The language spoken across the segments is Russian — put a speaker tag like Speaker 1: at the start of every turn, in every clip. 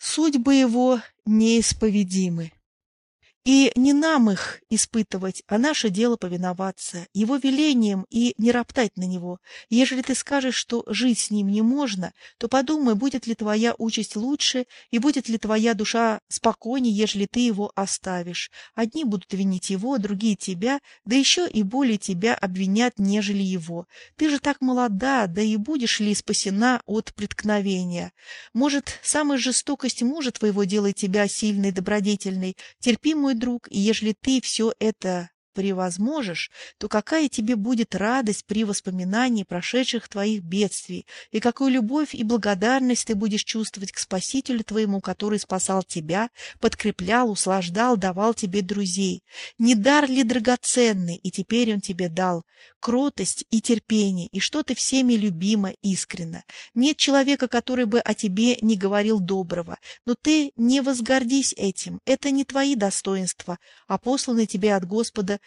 Speaker 1: Судьбы его неисповедимы. И не нам их испытывать, а наше дело повиноваться, его велением и не роптать на него. Ежели ты скажешь, что жить с ним не можно, то подумай, будет ли твоя участь лучше и будет ли твоя душа спокойнее, ежели ты его оставишь. Одни будут винить его, другие тебя, да еще и более тебя обвинят, нежели его. Ты же так молода, да и будешь ли спасена от преткновения? Может, самая жестокость мужа твоего делает тебя сильной, добродетельной, терпимую мой друг, и ежели ты все это превозможешь, то какая тебе будет радость при воспоминании прошедших твоих бедствий, и какую любовь и благодарность ты будешь чувствовать к Спасителю твоему, который спасал тебя, подкреплял, услаждал, давал тебе друзей. Не дар ли драгоценный, и теперь он тебе дал? Кротость и терпение, и что ты всеми любима искренно. Нет человека, который бы о тебе не говорил доброго, но ты не возгордись этим, это не твои достоинства, а посланы тебе от Господа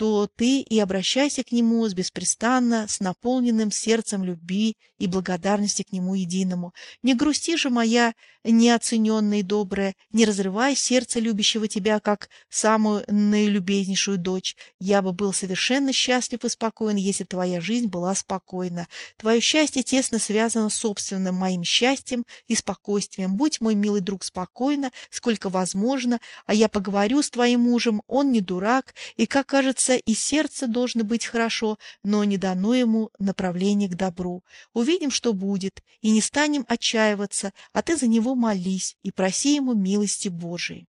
Speaker 1: то ты и обращайся к Нему с беспрестанно, с наполненным сердцем любви и благодарности к Нему единому. Не грусти же, моя неоцененная и добрая, не разрывай сердце любящего тебя, как самую наилюбезнейшую дочь. Я бы был совершенно счастлив и спокоен, если твоя жизнь была спокойна. Твое счастье тесно связано с собственным моим счастьем и спокойствием. Будь, мой милый друг, спокойно, сколько возможно, а я поговорю с твоим мужем, он не дурак, и, как кажется, сердце и сердце должно быть хорошо, но не дано ему направление к добру. Увидим, что будет, и не станем отчаиваться, а ты за него молись и проси ему милости Божией.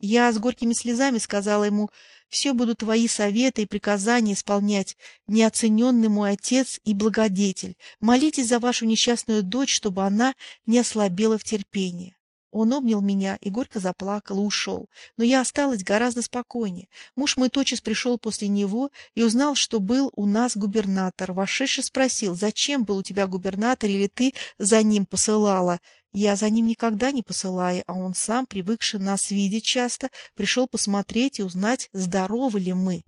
Speaker 1: Я с горькими слезами сказала ему, все будут твои советы и приказания исполнять, неоцененный мой отец и благодетель. Молитесь за вашу несчастную дочь, чтобы она не ослабела в терпении. Он обнял меня и горько заплакал и ушел. Но я осталась гораздо спокойнее. Муж мой тотчас пришел после него и узнал, что был у нас губернатор. Вошедший спросил, зачем был у тебя губернатор или ты за ним посылала? Я за ним никогда не посылаю, а он сам, привыкший нас видеть часто, пришел посмотреть и узнать, здоровы ли мы.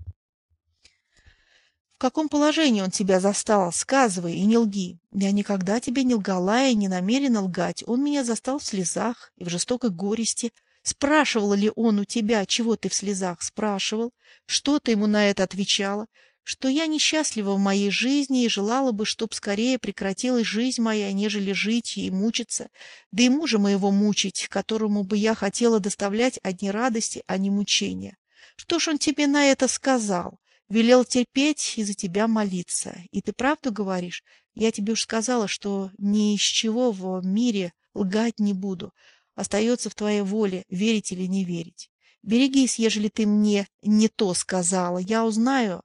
Speaker 1: В каком положении он тебя застал? Сказывай и не лги. Я никогда тебе не лгала и не намерена лгать. Он меня застал в слезах и в жестокой горести. Спрашивал ли он у тебя, чего ты в слезах? Спрашивал. Что ты ему на это отвечала? Что я несчастлива в моей жизни и желала бы, чтоб скорее прекратилась жизнь моя, нежели жить и мучиться. Да и мужа моего мучить, которому бы я хотела доставлять одни радости, а не мучения. Что ж он тебе на это сказал? Велел терпеть и за тебя молиться. И ты правду говоришь? Я тебе уж сказала, что ни из чего в мире лгать не буду. Остается в твоей воле, верить или не верить. Берегись, ежели ты мне не то сказала. Я узнаю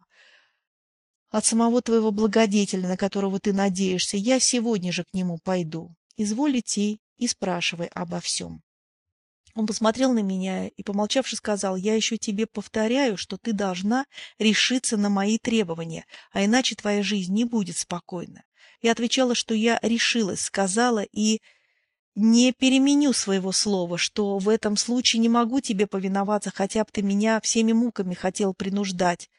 Speaker 1: от самого твоего благодетеля, на которого ты надеешься. Я сегодня же к нему пойду. Изволь идти и спрашивай обо всем. Он посмотрел на меня и, помолчавши, сказал, «Я еще тебе повторяю, что ты должна решиться на мои требования, а иначе твоя жизнь не будет спокойна». Я отвечала, что я решилась, сказала и не переменю своего слова, что в этом случае не могу тебе повиноваться, хотя бы ты меня всеми муками хотел принуждать,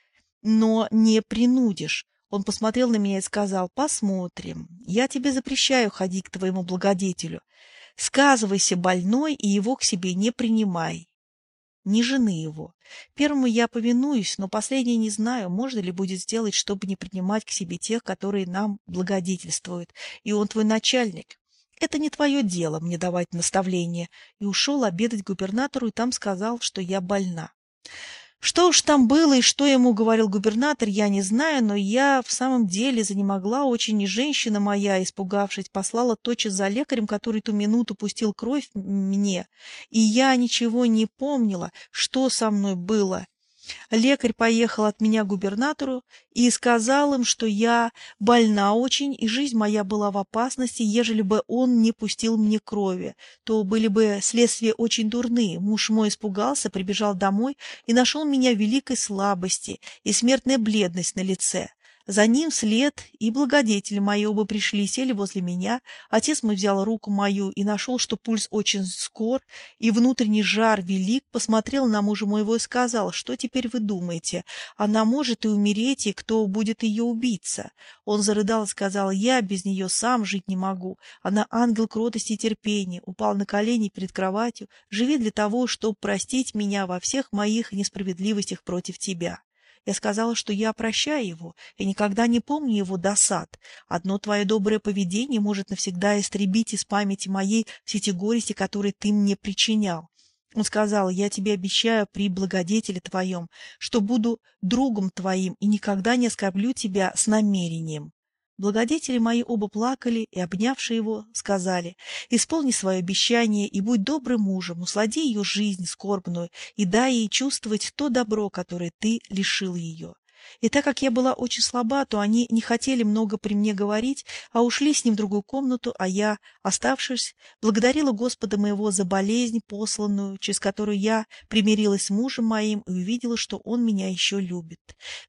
Speaker 1: но не принудишь. Он посмотрел на меня и сказал, «Посмотрим. Я тебе запрещаю ходить к твоему благодетелю. Сказывайся больной и его к себе не принимай. Не жены его. Первому я повинуюсь, но последнее не знаю, можно ли будет сделать, чтобы не принимать к себе тех, которые нам благодетельствуют. И он твой начальник. Это не твое дело мне давать наставления. И ушел обедать губернатору, и там сказал, что я больна. Что уж там было и что ему говорил губернатор, я не знаю, но я в самом деле занемогла очень, и женщина моя, испугавшись, послала тотчас за лекарем, который ту минуту пустил кровь мне, и я ничего не помнила, что со мной было. Лекарь поехал от меня к губернатору и сказал им, что я больна очень, и жизнь моя была в опасности, ежели бы он не пустил мне крови, то были бы следствия очень дурные. Муж мой испугался, прибежал домой и нашел меня великой слабости и смертная бледность на лице. За ним вслед и благодетели мои оба пришли, сели возле меня. Отец мой взял руку мою и нашел, что пульс очень скор, и внутренний жар велик, посмотрел на мужа моего и сказал, что теперь вы думаете? Она может и умереть, и кто будет ее убийца? Он зарыдал и сказал, я без нее сам жить не могу. Она ангел кротости и терпения, упал на колени перед кроватью, живи для того, чтобы простить меня во всех моих несправедливостях против тебя. Я сказала, что я прощаю его и никогда не помню его досад. Одно твое доброе поведение может навсегда истребить из памяти моей все те горести, которые ты мне причинял. Он сказал, я тебе обещаю при благодетеле твоем, что буду другом твоим и никогда не оскорблю тебя с намерением. Благодетели мои оба плакали и, обнявшие его, сказали, «Исполни свое обещание и будь добрым мужем, услади ее жизнь скорбную и дай ей чувствовать то добро, которое ты лишил ее». И так как я была очень слаба, то они не хотели много при мне говорить, а ушли с ним в другую комнату, а я, оставшись, благодарила Господа моего за болезнь посланную, через которую я примирилась с мужем моим и увидела, что он меня еще любит.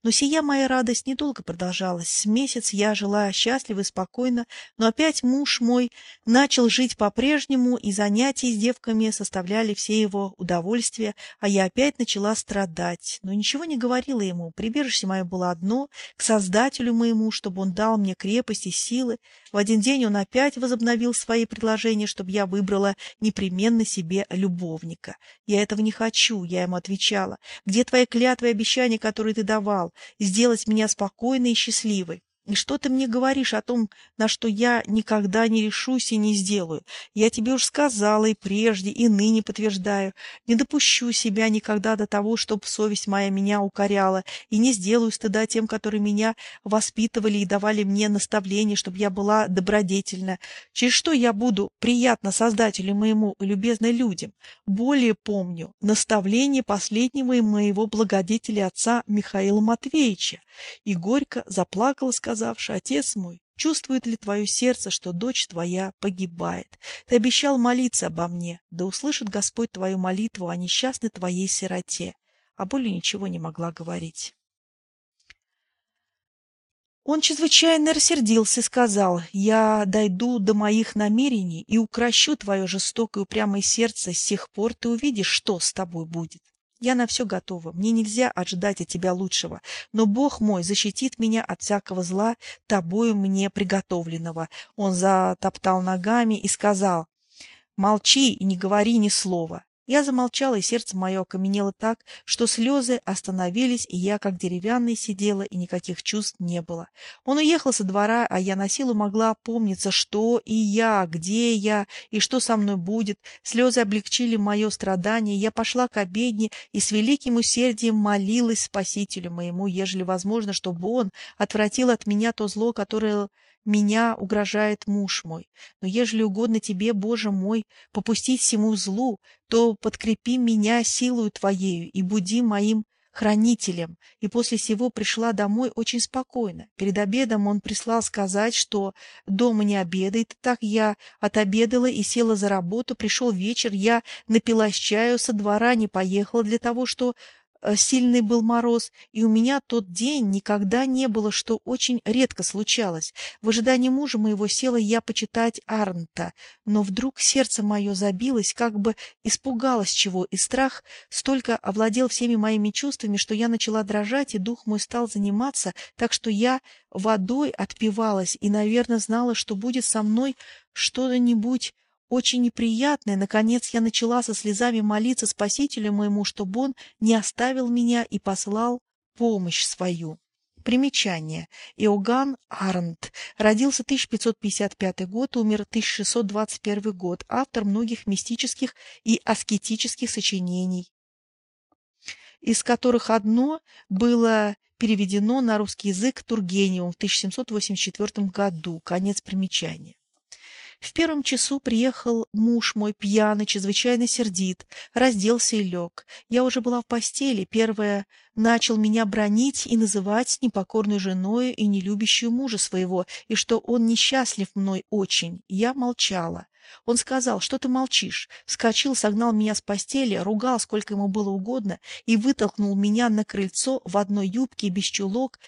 Speaker 1: Но сия моя радость недолго продолжалась. С месяц я жила счастливо и спокойно, но опять муж мой начал жить по-прежнему, и занятия с девками составляли все его удовольствия, а я опять начала страдать. Но ничего не говорила ему, прибежище Счастье мое было одно — к Создателю моему, чтобы он дал мне крепость и силы. В один день он опять возобновил свои предложения, чтобы я выбрала непременно себе любовника. Я этого не хочу, я ему отвечала. Где твои клятвы и обещания, которые ты давал? Сделать меня спокойной и счастливой. И что ты мне говоришь о том, на что я никогда не решусь и не сделаю? Я тебе уж сказала и прежде, и ныне подтверждаю. Не допущу себя никогда до того, чтобы совесть моя меня укоряла, и не сделаю стыда тем, которые меня воспитывали и давали мне наставления, чтобы я была добродетельна. Через что я буду приятно Создателю моему и любезной людям? Более помню наставление последнего моего благодетеля отца Михаила Матвеевича, и горько заплакала, сказала, сказавши, «Отец мой, чувствует ли твое сердце, что дочь твоя погибает? Ты обещал молиться обо мне, да услышит Господь твою молитву о несчастной твоей сироте». А более ничего не могла говорить. Он чрезвычайно рассердился и сказал, «Я дойду до моих намерений и укращу твое жестокое и упрямое сердце, с тех пор ты увидишь, что с тобой будет». Я на все готова, мне нельзя ожидать от тебя лучшего, но Бог мой защитит меня от всякого зла, тобою мне приготовленного. Он затоптал ногами и сказал, молчи и не говори ни слова. Я замолчала, и сердце мое окаменело так, что слезы остановились, и я, как деревянная, сидела, и никаких чувств не было. Он уехал со двора, а я на силу могла опомниться, что и я, где я, и что со мной будет. Слезы облегчили мое страдание, я пошла к обедне и с великим усердием молилась Спасителю моему, ежели возможно, чтобы он отвратил от меня то зло, которое меня угрожает муж мой. Но ежели угодно тебе, Боже мой, попустить всему злу, то подкрепи меня силою Твоею и буди моим хранителем. И после сего пришла домой очень спокойно. Перед обедом он прислал сказать, что дома не обедает. Так я отобедала и села за работу. Пришел вечер, я напилась чаю, со двора не поехала для того, что сильный был мороз, и у меня тот день никогда не было, что очень редко случалось. В ожидании мужа моего села я почитать Арнта, но вдруг сердце мое забилось, как бы испугалось чего, и страх столько овладел всеми моими чувствами, что я начала дрожать, и дух мой стал заниматься, так что я водой отпивалась и, наверное, знала, что будет со мной что-нибудь очень неприятное, наконец я начала со слезами молиться Спасителю моему, чтобы он не оставил меня и послал помощь свою. Примечание. Иоганн Арнт. Родился 1555 год, умер 1621 год. Автор многих мистических и аскетических сочинений, из которых одно было переведено на русский язык Тургеневым в 1784 году. Конец примечания. В первом часу приехал муж мой пьяный, чрезвычайно сердит, разделся и лег. Я уже была в постели, первое начал меня бронить и называть непокорной женой и нелюбящую мужа своего, и что он несчастлив мной очень. Я молчала. Он сказал, что ты молчишь, вскочил, согнал меня с постели, ругал, сколько ему было угодно, и вытолкнул меня на крыльцо в одной юбке без чулок,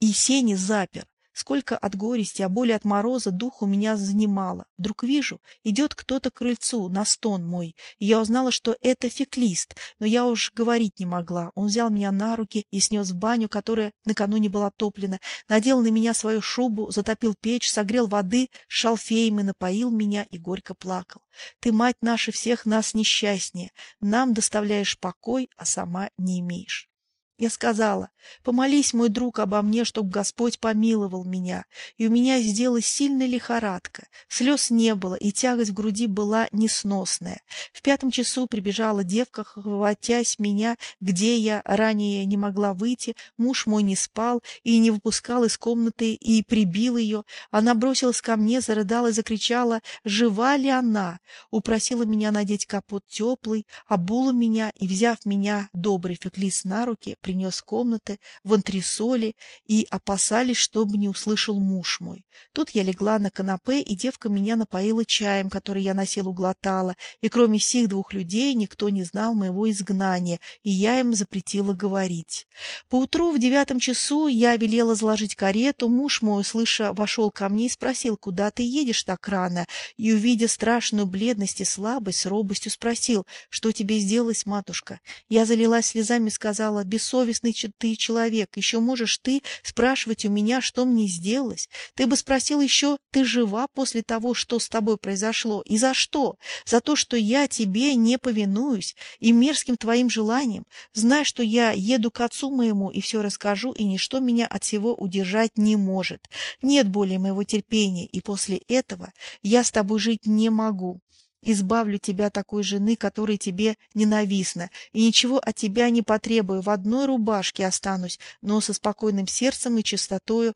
Speaker 1: и сени запер. Сколько от горести, а боли от мороза дух у меня занимало. Вдруг вижу, идет кто-то к крыльцу, на стон мой. И я узнала, что это феклист, но я уж говорить не могла. Он взял меня на руки и снес в баню, которая накануне была топлена, надел на меня свою шубу, затопил печь, согрел воды шалфеем и напоил меня и горько плакал. Ты, мать наша, всех нас несчастнее. Нам доставляешь покой, а сама не имеешь. Я сказала, помолись, мой друг, обо мне, чтобы Господь помиловал меня. И у меня сделалась сильная лихорадка. Слез не было, и тягость в груди была несносная. В пятом часу прибежала девка, хватясь меня, где я ранее не могла выйти. Муж мой не спал и не выпускал из комнаты, и прибил ее. Она бросилась ко мне, зарыдала и закричала, жива ли она? Упросила меня надеть капот теплый, обула меня и, взяв меня, добрый феклис на руки, принес комнаты в антресоли и опасались, чтобы не услышал муж мой. Тут я легла на канапе, и девка меня напоила чаем, который я на силу глотала, и кроме сих двух людей никто не знал моего изгнания, и я им запретила говорить. Поутру в девятом часу я велела заложить карету, муж мой, услыша, вошел ко мне и спросил, куда ты едешь так рано, и, увидя страшную бледность и слабость, с робостью спросил, что тебе сделалось, матушка. Я залилась слезами и сказала, без бессовестный ты человек. Еще можешь ты спрашивать у меня, что мне сделалось. Ты бы спросил еще, ты жива после того, что с тобой произошло? И за что? За то, что я тебе не повинуюсь и мерзким твоим желаниям. Знай, что я еду к отцу моему и все расскажу, и ничто меня от всего удержать не может. Нет более моего терпения, и после этого я с тобой жить не могу. Избавлю тебя такой жены, которая тебе ненавистна, и ничего от тебя не потребую, в одной рубашке останусь, но со спокойным сердцем и чистотою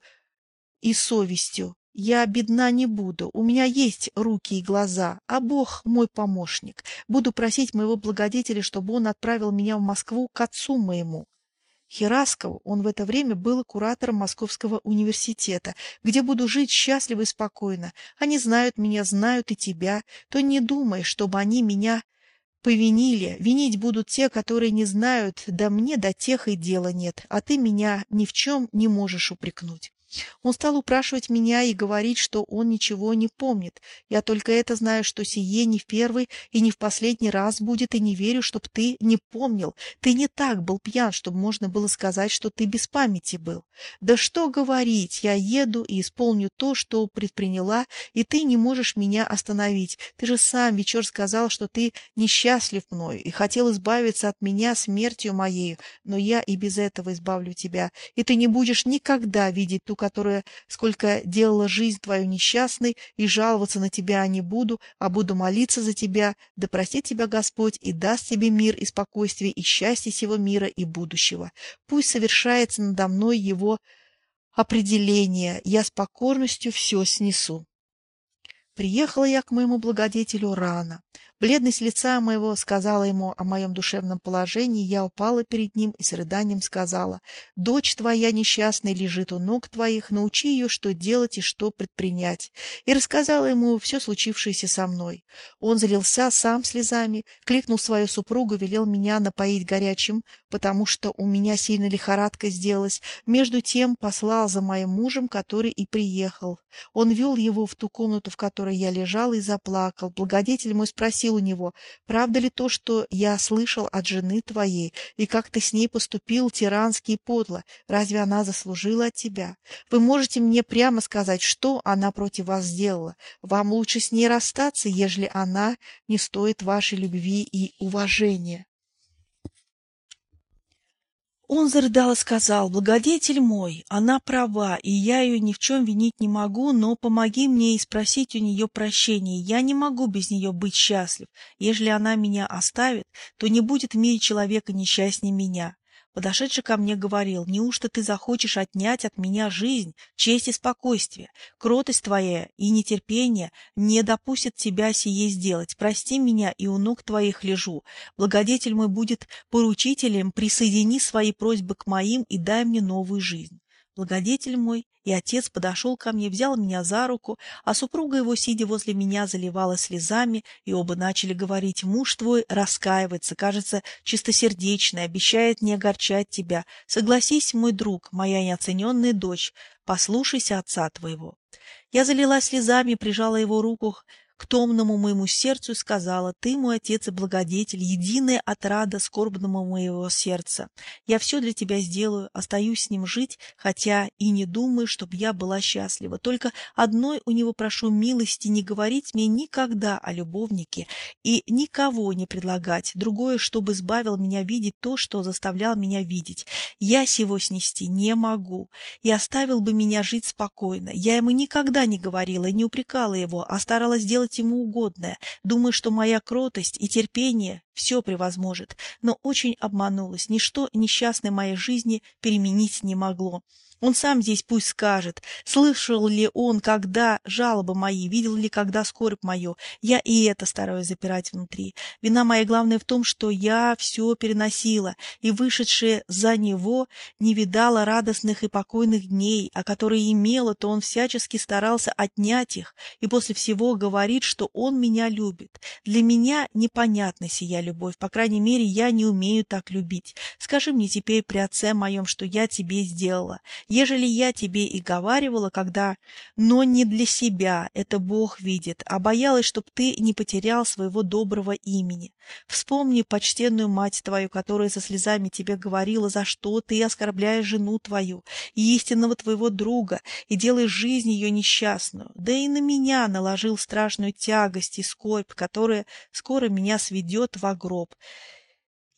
Speaker 1: и совестью. Я бедна не буду, у меня есть руки и глаза, а Бог мой помощник. Буду просить моего благодетеля, чтобы он отправил меня в Москву к отцу моему. Херасков, он в это время был куратором Московского университета, где буду жить счастливо и спокойно. Они знают меня, знают и тебя. То не думай, чтобы они меня повинили. Винить будут те, которые не знают, да мне до тех и дела нет, а ты меня ни в чем не можешь упрекнуть. Он стал упрашивать меня и говорить, что он ничего не помнит. Я только это знаю, что сие не в первый и не в последний раз будет, и не верю, чтоб ты не помнил. Ты не так был пьян, чтобы можно было сказать, что ты без памяти был. Да что говорить, я еду и исполню то, что предприняла, и ты не можешь меня остановить. Ты же сам вечер сказал, что ты несчастлив мною и хотел избавиться от меня смертью моею, но я и без этого избавлю тебя, и ты не будешь никогда видеть ту которая сколько делала жизнь твою несчастной, и жаловаться на тебя не буду, а буду молиться за тебя, да простит тебя Господь и даст тебе мир и спокойствие и счастье всего мира и будущего. Пусть совершается надо мной его определение, я с покорностью все снесу. Приехала я к моему благодетелю рано. Бледность лица моего сказала ему о моем душевном положении, я упала перед ним и с рыданием сказала, «Дочь твоя несчастная лежит у ног твоих, научи ее, что делать и что предпринять». И рассказала ему все случившееся со мной. Он залился сам слезами, кликнул свою супругу, велел меня напоить горячим, потому что у меня сильно лихорадка сделалась. Между тем послал за моим мужем, который и приехал. Он вел его в ту комнату, в которой я лежала, и заплакал. Благодетель мой спросил, спросил у него, правда ли то, что я слышал от жены твоей, и как ты с ней поступил тирански и подло? Разве она заслужила от тебя? Вы можете мне прямо сказать, что она против вас сделала? Вам лучше с ней расстаться, ежели она не стоит вашей любви и уважения. Он зарыдал и сказал, «Благодетель мой, она права, и я ее ни в чем винить не могу, но помоги мне и спросить у нее прощения. Я не могу без нее быть счастлив. Ежели она меня оставит, то не будет в мире человека несчастнее меня. Подошедший ко мне говорил, неужто ты захочешь отнять от меня жизнь, честь и спокойствие? Кротость твоя и нетерпение не допустят тебя сие сделать. Прости меня, и у ног твоих лежу. Благодетель мой будет поручителем, присоедини свои просьбы к моим и дай мне новую жизнь. Благодетель мой и отец подошел ко мне, взял меня за руку, а супруга его, сидя возле меня, заливала слезами, и оба начали говорить, «Муж твой раскаивается, кажется, чистосердечный, обещает не огорчать тебя. Согласись, мой друг, моя неоцененная дочь, послушайся отца твоего». Я залилась слезами, прижала его руку к томному моему сердцу и сказала, «Ты, мой отец и благодетель, единая отрада скорбному моего сердца. Я все для тебя сделаю, остаюсь с ним жить, хотя и не думаю, чтобы я была счастлива. Только одной у него прошу милости не говорить мне никогда о любовнике и никого не предлагать, другое, чтобы избавил меня видеть то, что заставлял меня видеть. Я сего снести не могу, и оставил бы меня жить спокойно. Я ему никогда не говорила и не упрекала его, а старалась сделать делать ему угодное, думая, что моя кротость и терпение все превозможет, но очень обманулась, ничто несчастной моей жизни переменить не могло. Он сам здесь пусть скажет, слышал ли он, когда жалобы мои, видел ли когда скорбь мою. Я и это стараюсь запирать внутри. Вина моя главная в том, что я все переносила, и вышедшая за него не видала радостных и покойных дней, а которые имела, то он всячески старался отнять их, и после всего говорит, что он меня любит. Для меня непонятна сия любовь, по крайней мере, я не умею так любить. Скажи мне теперь при отце моем, что я тебе сделала. Ежели я тебе и говаривала, когда, но не для себя, это Бог видит, а боялась, чтоб ты не потерял своего доброго имени. Вспомни почтенную мать твою, которая со слезами тебе говорила, за что ты оскорбляешь жену твою и истинного твоего друга, и делаешь жизнь ее несчастную. Да и на меня наложил страшную тягость и скорбь, которая скоро меня сведет во гроб.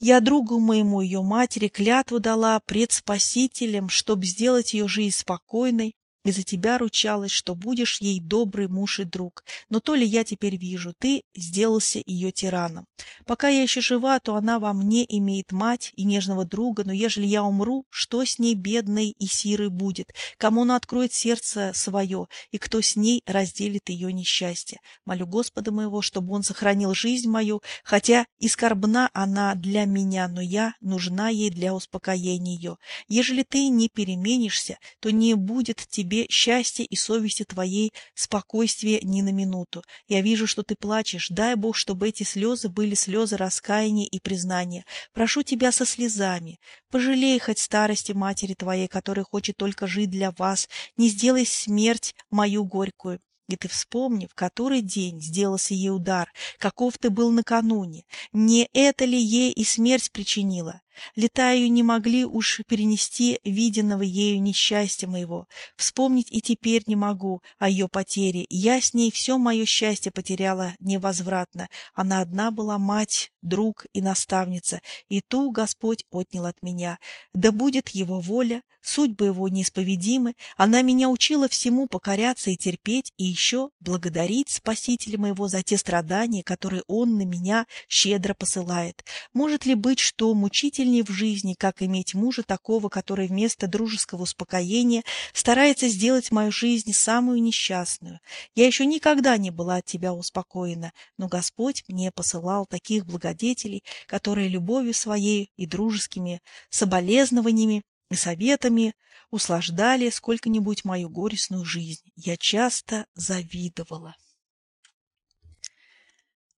Speaker 1: Я другу моему, ее матери, клятву дала пред Спасителем, чтоб сделать ее жизнь спокойной, и за тебя ручалась, что будешь ей добрый муж и друг. Но то ли я теперь вижу, ты сделался ее тираном. Пока я еще жива, то она во мне имеет мать и нежного друга, но ежели я умру, что с ней бедной и сирой будет? Кому она откроет сердце свое, и кто с ней разделит ее несчастье? Молю Господа моего, чтобы он сохранил жизнь мою, хотя и скорбна она для меня, но я нужна ей для успокоения ее. Ежели ты не переменишься, то не будет тебе тебе счастья и совести твоей спокойствия ни на минуту. Я вижу, что ты плачешь. Дай Бог, чтобы эти слезы были слезы раскаяния и признания. Прошу тебя со слезами. Пожалей хоть старости матери твоей, которая хочет только жить для вас. Не сделай смерть мою горькую. И ты вспомни, в который день сделался ей удар, каков ты был накануне. Не это ли ей и смерть причинила? Летаю не могли уж перенести виденного ею несчастья моего. Вспомнить и теперь не могу о ее потере. Я с ней все мое счастье потеряла невозвратно. Она одна была мать, друг и наставница, и ту Господь отнял от меня. Да будет его воля, судьбы его неисповедимы. Она меня учила всему покоряться и терпеть, и еще благодарить Спасителя моего за те страдания, которые он на меня щедро посылает. Может ли быть, что мучитель утешительнее в жизни, как иметь мужа такого, который вместо дружеского успокоения старается сделать мою жизнь самую несчастную. Я еще никогда не была от тебя успокоена, но Господь мне посылал таких благодетелей, которые любовью своей и дружескими соболезнованиями и советами услаждали сколько-нибудь мою горестную жизнь. Я часто завидовала.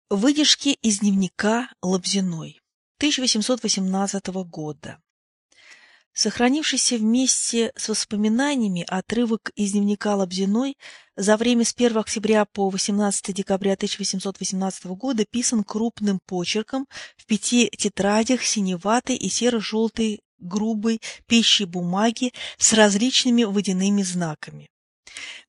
Speaker 1: Выдержки из дневника Лобзиной 1818 года. Сохранившийся вместе с воспоминаниями отрывок из дневника Лобзиной за время с 1 октября по 18 декабря 1818 года писан крупным почерком в пяти тетрадях синеватой и серо-желтой грубой пищей бумаги с различными водяными знаками.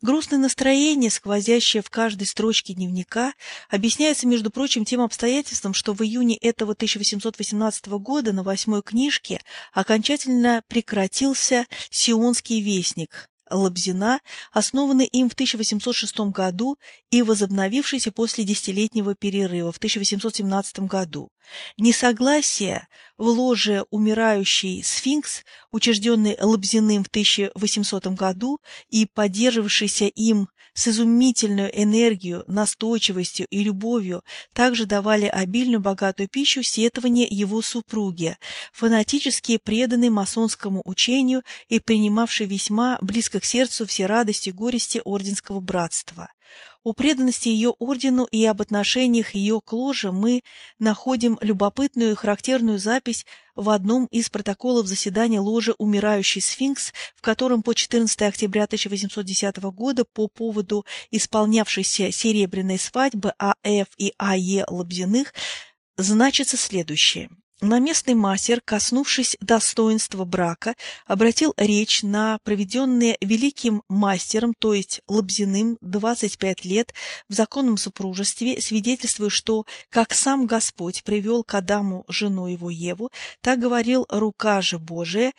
Speaker 1: Грустное настроение, сквозящее в каждой строчке дневника, объясняется, между прочим, тем обстоятельством, что в июне этого 1818 года на восьмой книжке окончательно прекратился «Сионский вестник», Лобзина, основанный им в 1806 году и возобновившийся после десятилетнего перерыва в 1817 году. Несогласие в ложе «Умирающий сфинкс», учрежденный Лобзиным в 1800 году и поддерживавшийся им с изумительной энергией, настойчивостью и любовью также давали обильную богатую пищу сетования его супруги, фанатически преданной масонскому учению и принимавшей весьма близко к сердцу все радости и горести орденского братства. О преданности ее ордену и об отношениях ее к ложе мы находим любопытную и характерную запись в одном из протоколов заседания ложи «Умирающий сфинкс», в котором по 14 октября 1810 года по поводу исполнявшейся серебряной свадьбы А.Ф. и А.Е. Лобзиных значится следующее – Наместный мастер, коснувшись достоинства брака, обратил речь на проведенные великим мастером, то есть Лобзиным, 25 лет в законном супружестве, свидетельствуя, что, как сам Господь привел к Адаму жену его Еву, так говорил рука же Божия,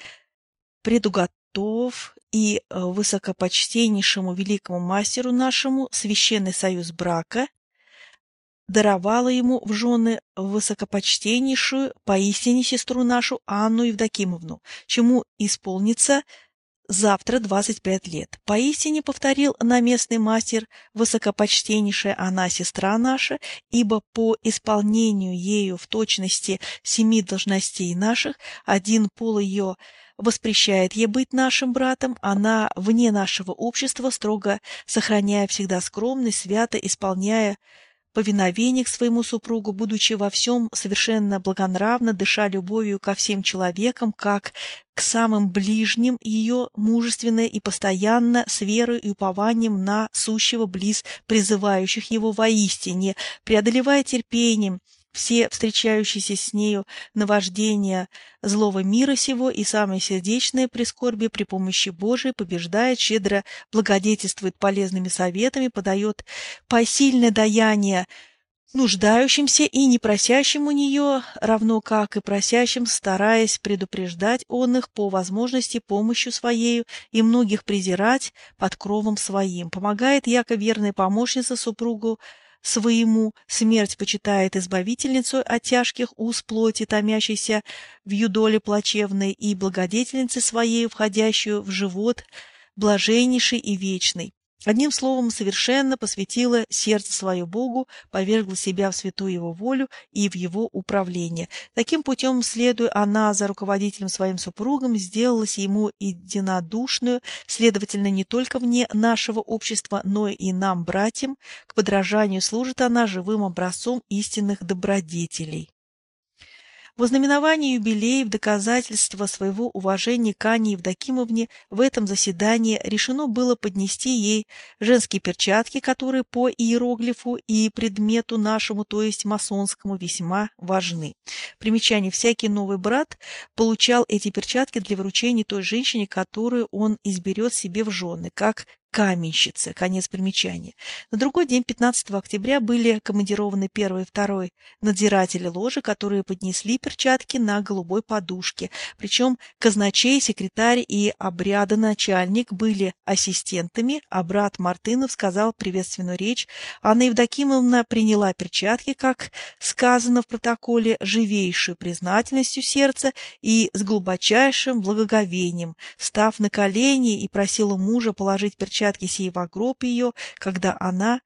Speaker 1: предуготов и э, высокопочтеннейшему великому мастеру нашему священный союз брака, даровала ему в жены высокопочтеннейшую, поистине сестру нашу Анну Евдокимовну, чему исполнится завтра 25 лет. Поистине повторил наместный мастер, высокопочтеннейшая она сестра наша, ибо по исполнению ею в точности семи должностей наших один пол ее воспрещает ей быть нашим братом, она вне нашего общества, строго сохраняя всегда скромность, свято исполняя повиновение к своему супругу, будучи во всем совершенно благонравно, дыша любовью ко всем человекам, как к самым ближним ее, мужественно и постоянно, с верой и упованием на сущего близ призывающих его воистине, преодолевая терпением, все встречающиеся с нею наваждения злого мира сего и самое сердечное прискорбие при помощи Божией побеждает, щедро благодетельствует полезными советами, подает посильное даяние нуждающимся и не просящим у нее, равно как и просящим, стараясь предупреждать он их по возможности помощью своею и многих презирать под кровом своим. Помогает яко верная помощница супругу своему смерть почитает избавительницу от тяжких уз плоти, томящейся в юдоле плачевной, и благодетельницы своей, входящую в живот, блаженнейший и вечный. Одним словом, совершенно посвятила сердце свое Богу, повергла себя в святую его волю и в его управление. Таким путем, следуя она за руководителем своим супругом, сделалась ему единодушную, следовательно, не только вне нашего общества, но и нам, братьям, к подражанию служит она живым образцом истинных добродетелей. В знаменовании юбилея в доказательство своего уважения к Ане Евдокимовне в этом заседании решено было поднести ей женские перчатки, которые по иероглифу и предмету нашему, то есть масонскому, весьма важны. Примечание. Всякий новый брат получал эти перчатки для вручения той женщине, которую он изберет себе в жены, как каменщицы. Конец примечания. На другой день, 15 октября, были командированы первый и второй надзиратели ложи, которые поднесли перчатки на голубой подушке. Причем казначей, секретарь и обрядоначальник были ассистентами, а брат Мартынов сказал приветственную речь. Анна Евдокимовна приняла перчатки, как сказано в протоколе, живейшую признательностью сердца и с глубочайшим благоговением, став на колени и просила мужа положить перчатки перчатки сей в гроб ее, когда она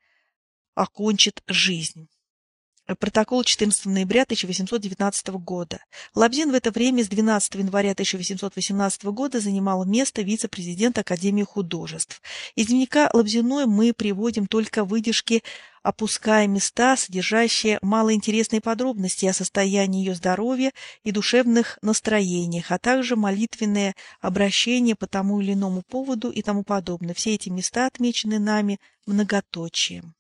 Speaker 1: окончит жизнь. Протокол 14 ноября 1819 года. Лабзин в это время с 12 января 1818 года занимал место вице-президента Академии художеств. Из дневника Лабзиной мы приводим только выдержки, опуская места, содержащие малоинтересные подробности о состоянии ее здоровья и душевных настроениях, а также молитвенные обращения по тому или иному поводу и тому подобное. Все эти места отмечены нами многоточием.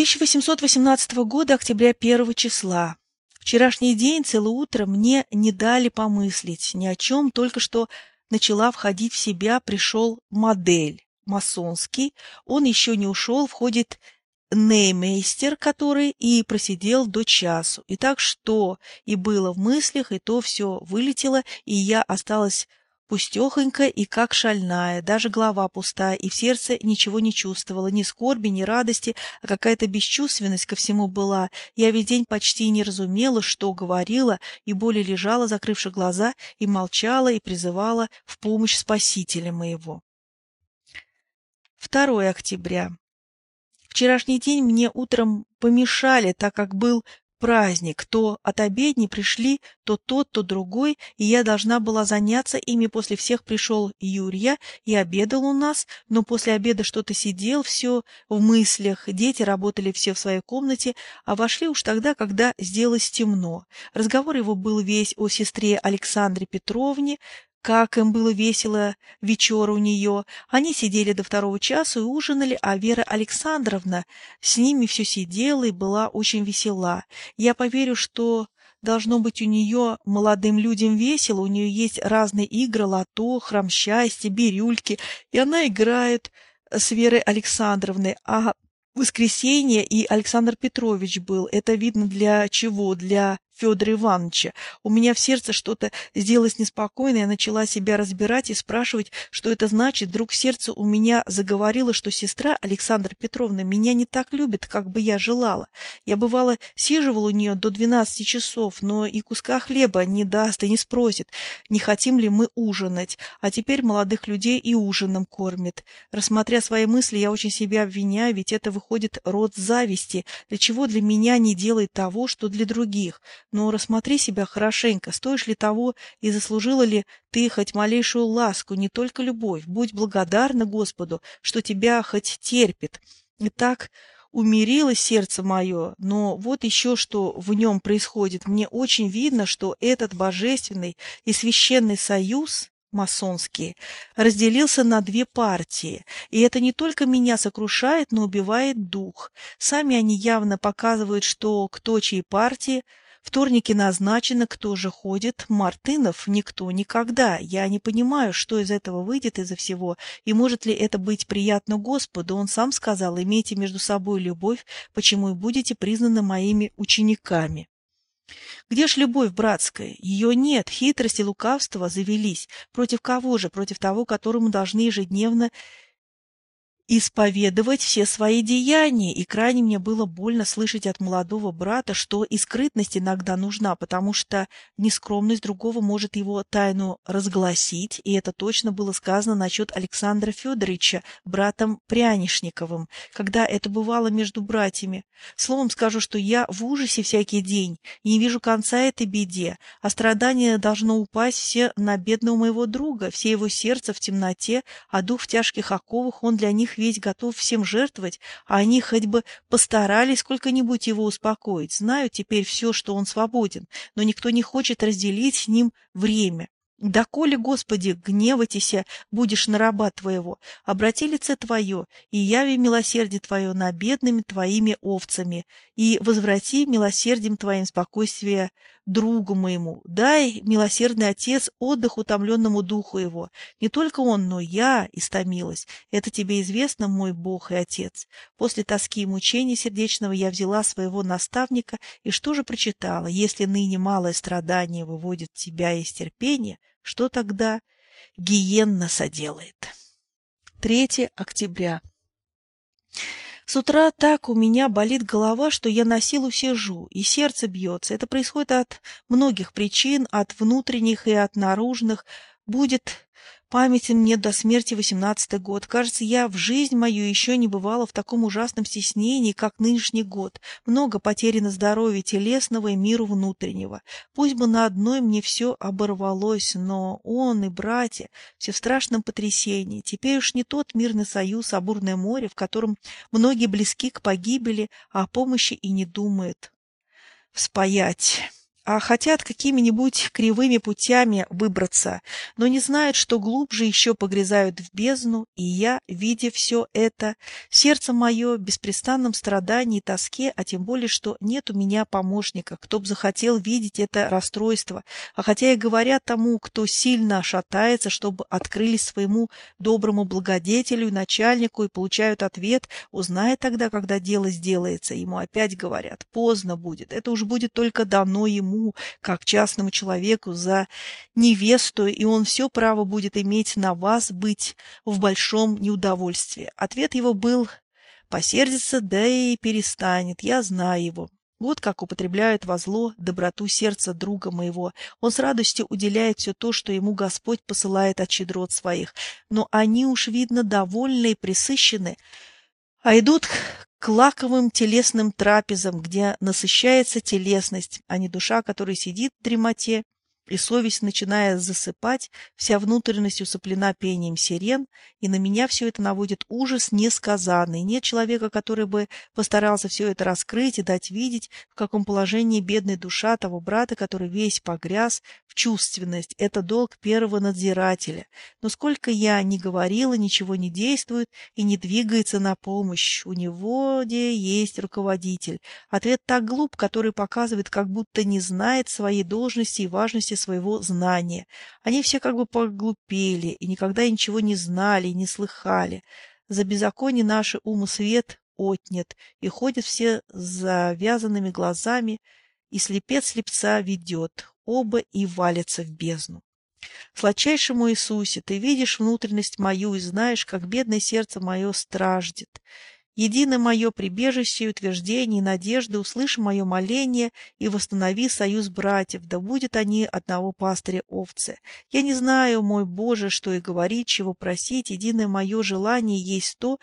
Speaker 1: 1818 года, октября 1 числа. Вчерашний день, целое утро мне не дали помыслить ни о чем, только что начала входить в себя, пришел модель масонский, он еще не ушел, входит неймейстер, который и просидел до часу. И так что и было в мыслях, и то все вылетело, и я осталась пустехонько и как шальная, даже голова пустая, и в сердце ничего не чувствовала, ни скорби, ни радости, а какая-то бесчувственность ко всему была. Я весь день почти не разумела, что говорила, и более лежала, закрывши глаза, и молчала, и призывала в помощь Спасителя моего. 2 октября. Вчерашний день мне утром помешали, так как был праздник. То от обедни пришли, то тот, то другой, и я должна была заняться ими. После всех пришел Юрия и обедал у нас, но после обеда что-то сидел все в мыслях. Дети работали все в своей комнате, а вошли уж тогда, когда сделалось темно. Разговор его был весь о сестре Александре Петровне, как им было весело вечер у нее. Они сидели до второго часа и ужинали, а Вера Александровна с ними все сидела и была очень весела. Я поверю, что должно быть у нее молодым людям весело, у нее есть разные игры, лото, храм счастья, бирюльки, и она играет с Верой Александровной, а воскресенье и Александр Петрович был. Это видно для чего? Для Федора Ивановича. У меня в сердце что-то сделалось неспокойно, я начала себя разбирать и спрашивать, что это значит. Вдруг сердце у меня заговорило, что сестра Александра Петровна меня не так любит, как бы я желала. Я, бывало, сиживала у нее до 12 часов, но и куска хлеба не даст и не спросит, не хотим ли мы ужинать. А теперь молодых людей и ужином кормит. Рассмотря свои мысли, я очень себя обвиняю, ведь это выходит род зависти. Для чего для меня не делает того, что для других? Но рассмотри себя хорошенько, стоишь ли того и заслужила ли ты хоть малейшую ласку, не только любовь. Будь благодарна Господу, что тебя хоть терпит. И так умирилось сердце мое, но вот еще что в нем происходит. Мне очень видно, что этот божественный и священный союз масонский, разделился на две партии, и это не только меня сокрушает, но убивает дух. Сами они явно показывают, что кто чьей партии – Вторники назначено, кто же ходит? Мартынов? Никто никогда. Я не понимаю, что из этого выйдет из-за всего, и может ли это быть приятно Господу. Он сам сказал, имейте между собой любовь, почему и будете признаны моими учениками. Где ж любовь братская? Ее нет, хитрость и лукавство завелись. Против кого же? Против того, которому должны ежедневно исповедовать все свои деяния, и крайне мне было больно слышать от молодого брата, что и скрытность иногда нужна, потому что нескромность другого может его тайну разгласить, и это точно было сказано насчет Александра Федоровича, братом Прянишниковым, когда это бывало между братьями. Словом скажу, что я в ужасе всякий день, не вижу конца этой беде, а страдание должно упасть все на бедного моего друга, все его сердце в темноте, а дух в тяжких оковах, он для них ведь готов всем жертвовать, а они хоть бы постарались сколько-нибудь его успокоить. Знают теперь все, что он свободен, но никто не хочет разделить с ним время. Доколе, Господи, гневайтеся, будешь на раба Твоего, обрати лице Твое, и яви милосердие Твое на бедными Твоими овцами, и возврати милосердием Твоим спокойствие другу моему. Дай, милосердный Отец, отдых утомленному духу его. Не только он, но я истомилась. Это тебе известно, мой Бог и Отец. После тоски и мучений сердечного я взяла своего наставника, и что же прочитала? Если ныне малое страдание выводит тебя из терпения, что тогда гиенна соделает? 3 октября. С утра так у меня болит голова, что я на силу сижу, и сердце бьется. Это происходит от многих причин, от внутренних и от наружных. Будет Памятен мне до смерти восемнадцатый год. Кажется, я в жизнь мою еще не бывала в таком ужасном стеснении, как нынешний год. Много потеряно здоровья телесного и миру внутреннего. Пусть бы на одной мне все оборвалось, но он и братья все в страшном потрясении. Теперь уж не тот мирный союз, а бурное море, в котором многие близки к погибели, а о помощи и не думают. Вспаять а хотят какими-нибудь кривыми путями выбраться, но не знают, что глубже еще погрязают в бездну, и я, видя все это, сердце мое в беспрестанном страдании и тоске, а тем более, что нет у меня помощника, кто бы захотел видеть это расстройство, а хотя и говорят тому, кто сильно шатается, чтобы открылись своему доброму благодетелю и начальнику и получают ответ, узнай тогда, когда дело сделается, ему опять говорят, поздно будет, это уж будет только дано ему, как частному человеку, за невесту, и он все право будет иметь на вас быть в большом неудовольствии. Ответ его был «посердится, да и перестанет, я знаю его». Вот как употребляют во зло доброту сердца друга моего. Он с радостью уделяет все то, что ему Господь посылает от щедрот своих. Но они уж, видно, довольны и присыщены, а идут к лаковым телесным трапезам, где насыщается телесность, а не душа, которая сидит в дремоте и совесть, начиная засыпать, вся внутренность усыплена пением сирен, и на меня все это наводит ужас несказанный. Нет человека, который бы постарался все это раскрыть и дать видеть, в каком положении бедная душа того брата, который весь погряз в чувственность. Это долг первого надзирателя. Но сколько я ни говорила, ничего не действует и не двигается на помощь. У него где есть руководитель. Ответ так глуп, который показывает, как будто не знает своей должности и важности своего знания. Они все как бы поглупели и никогда ничего не знали и не слыхали. За беззаконие наши умы свет отнят, и ходят все с завязанными глазами, и слепец слепца ведет, оба и валятся в бездну. Сладчайшему Иисусе, ты видишь внутренность мою и знаешь, как бедное сердце мое страждет. Едино мое прибежище и утверждение и надежды, услыши мое моление и восстанови союз братьев, да будет они одного пастыря овцы. Я не знаю, мой Боже, что и говорить, чего просить, единое мое желание есть то,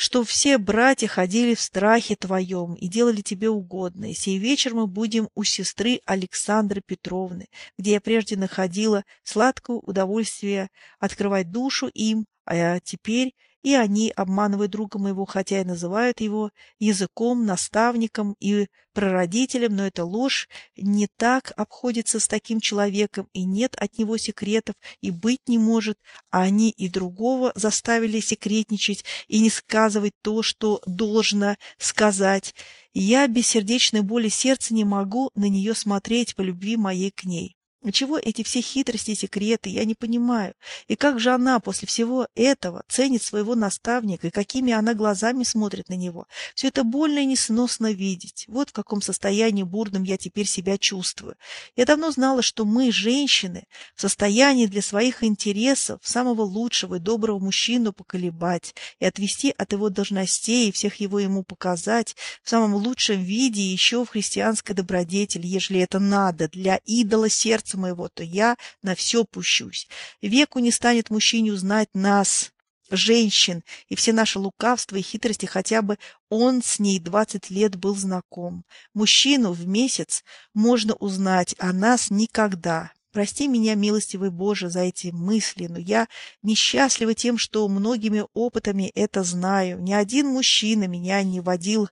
Speaker 1: что все братья ходили в страхе Твоем и делали Тебе угодно. И сей вечер мы будем у сестры Александры Петровны, где я прежде находила сладкое удовольствие открывать душу им, а теперь и они обманывают друга моего, хотя и называют его языком, наставником и прародителем, но эта ложь не так обходится с таким человеком, и нет от него секретов, и быть не может, а они и другого заставили секретничать и не сказывать то, что должно сказать. Я без сердечной боли сердца не могу на нее смотреть по любви моей к ней. Чего эти все хитрости и секреты, я не понимаю. И как же она после всего этого ценит своего наставника, и какими она глазами смотрит на него. Все это больно и несносно видеть. Вот в каком состоянии бурном я теперь себя чувствую. Я давно знала, что мы, женщины, в состоянии для своих интересов самого лучшего и доброго мужчину поколебать и отвести от его должностей и всех его ему показать в самом лучшем виде еще в христианской добродетели, ежели это надо, для идола сердца сердца моего, то я на все пущусь. Веку не станет мужчине узнать нас, женщин, и все наши лукавства и хитрости, хотя бы он с ней двадцать лет был знаком. Мужчину в месяц можно узнать, а нас никогда. Прости меня, милостивый Боже, за эти мысли, но я несчастлива тем, что многими опытами это знаю. Ни один мужчина меня не водил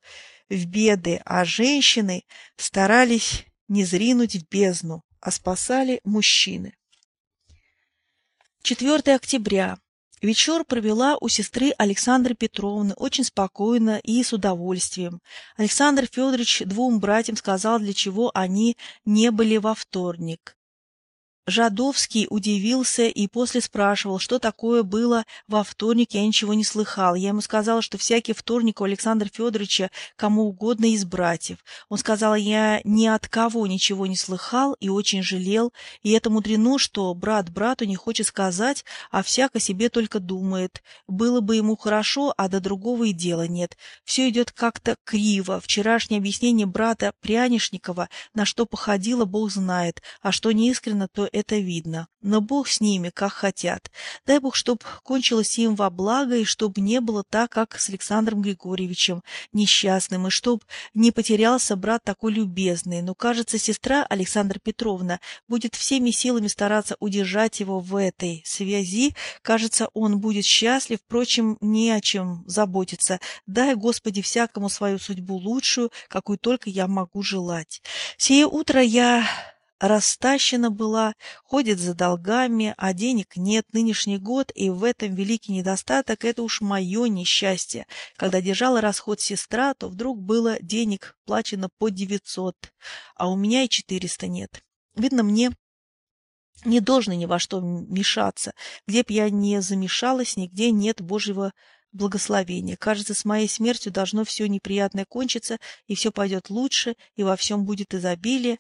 Speaker 1: в беды, а женщины старались не зринуть в бездну а спасали мужчины. 4 октября. Вечер провела у сестры Александры Петровны очень спокойно и с удовольствием. Александр Федорович двум братьям сказал, для чего они не были во вторник. Жадовский удивился и после спрашивал, что такое было во вторник, я ничего не слыхал. Я ему сказала, что всякий вторник у Александра Федоровича кому угодно из братьев. Он сказал, я ни от кого ничего не слыхал и очень жалел, и это мудрено, что брат брату не хочет сказать, а всяко себе только думает. Было бы ему хорошо, а до другого и дела нет. Все идет как-то криво. Вчерашнее объяснение брата Прянишникова, на что походило, Бог знает, а что неискренно, то это видно. Но Бог с ними, как хотят. Дай Бог, чтоб кончилось им во благо, и чтоб не было так, как с Александром Григорьевичем, несчастным, и чтоб не потерялся брат такой любезный. Но, кажется, сестра Александра Петровна будет всеми силами стараться удержать его в этой связи. Кажется, он будет счастлив, впрочем, не о чем заботиться. Дай, Господи, всякому свою судьбу лучшую, какую только я могу желать. Сие утро я растащена была, ходит за долгами, а денег нет нынешний год, и в этом великий недостаток – это уж мое несчастье. Когда держала расход сестра, то вдруг было денег плачено по 900, а у меня и 400 нет. Видно, мне не должно ни во что мешаться. Где б я не замешалась, нигде нет Божьего благословения. Кажется, с моей смертью должно все неприятное кончиться, и все пойдет лучше, и во всем будет изобилие.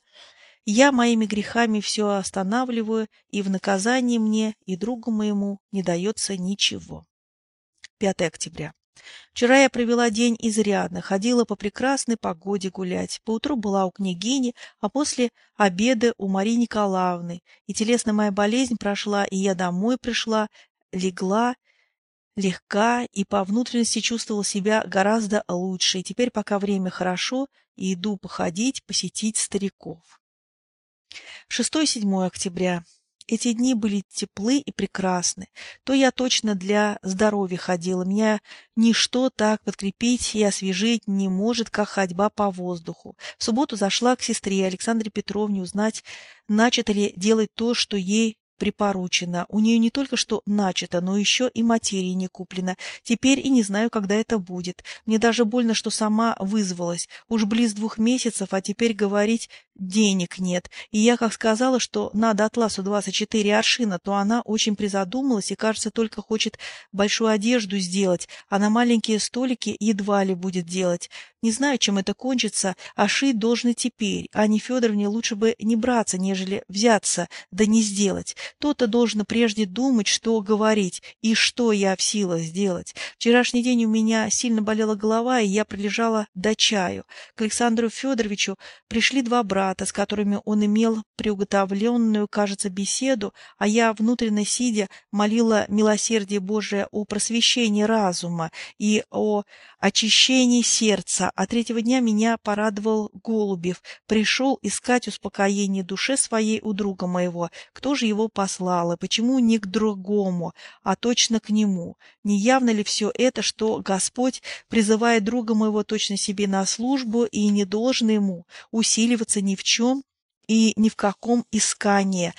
Speaker 1: Я моими грехами все останавливаю, и в наказании мне и другу моему не дается ничего. 5 октября. Вчера я провела день изрядно, ходила по прекрасной погоде гулять. Поутру была у княгини, а после обеда у Марии Николаевны. И телесная моя болезнь прошла, и я домой пришла, легла, легка и по внутренности чувствовала себя гораздо лучше. И теперь, пока время хорошо, иду походить, посетить стариков. 6-7 октября. Эти дни были теплы и прекрасны. То я точно для здоровья ходила. Меня ничто так подкрепить и освежить не может, как ходьба по воздуху. В субботу зашла к сестре Александре Петровне узнать, начато ли делать то, что ей припоручено. У нее не только что начато, но еще и материи не куплено. Теперь и не знаю, когда это будет. Мне даже больно, что сама вызвалась. Уж близ двух месяцев, а теперь говорить денег нет. И я как сказала, что надо атласу 24 аршина, то она очень призадумалась и, кажется, только хочет большую одежду сделать, а на маленькие столики едва ли будет делать. Не знаю, чем это кончится, а шить должны теперь. Ане Федоровне лучше бы не браться, нежели взяться, да не сделать. То-то должно прежде думать, что говорить и что я в силах сделать. Вчерашний день у меня сильно болела голова, и я прилежала до чаю. К Александру Федоровичу пришли два брата, с которыми он имел приуготовленную, кажется, беседу, а я, внутренне сидя, молила милосердие Божие о просвещении разума и о очищении сердца, а третьего дня меня порадовал Голубев. Пришел искать успокоение душе своей у друга моего. Кто же его послал, и почему не к другому, а точно к нему? Не явно ли все это, что Господь призывает друга моего точно себе на службу и не должен ему усиливаться ни в чем и ни в каком искании?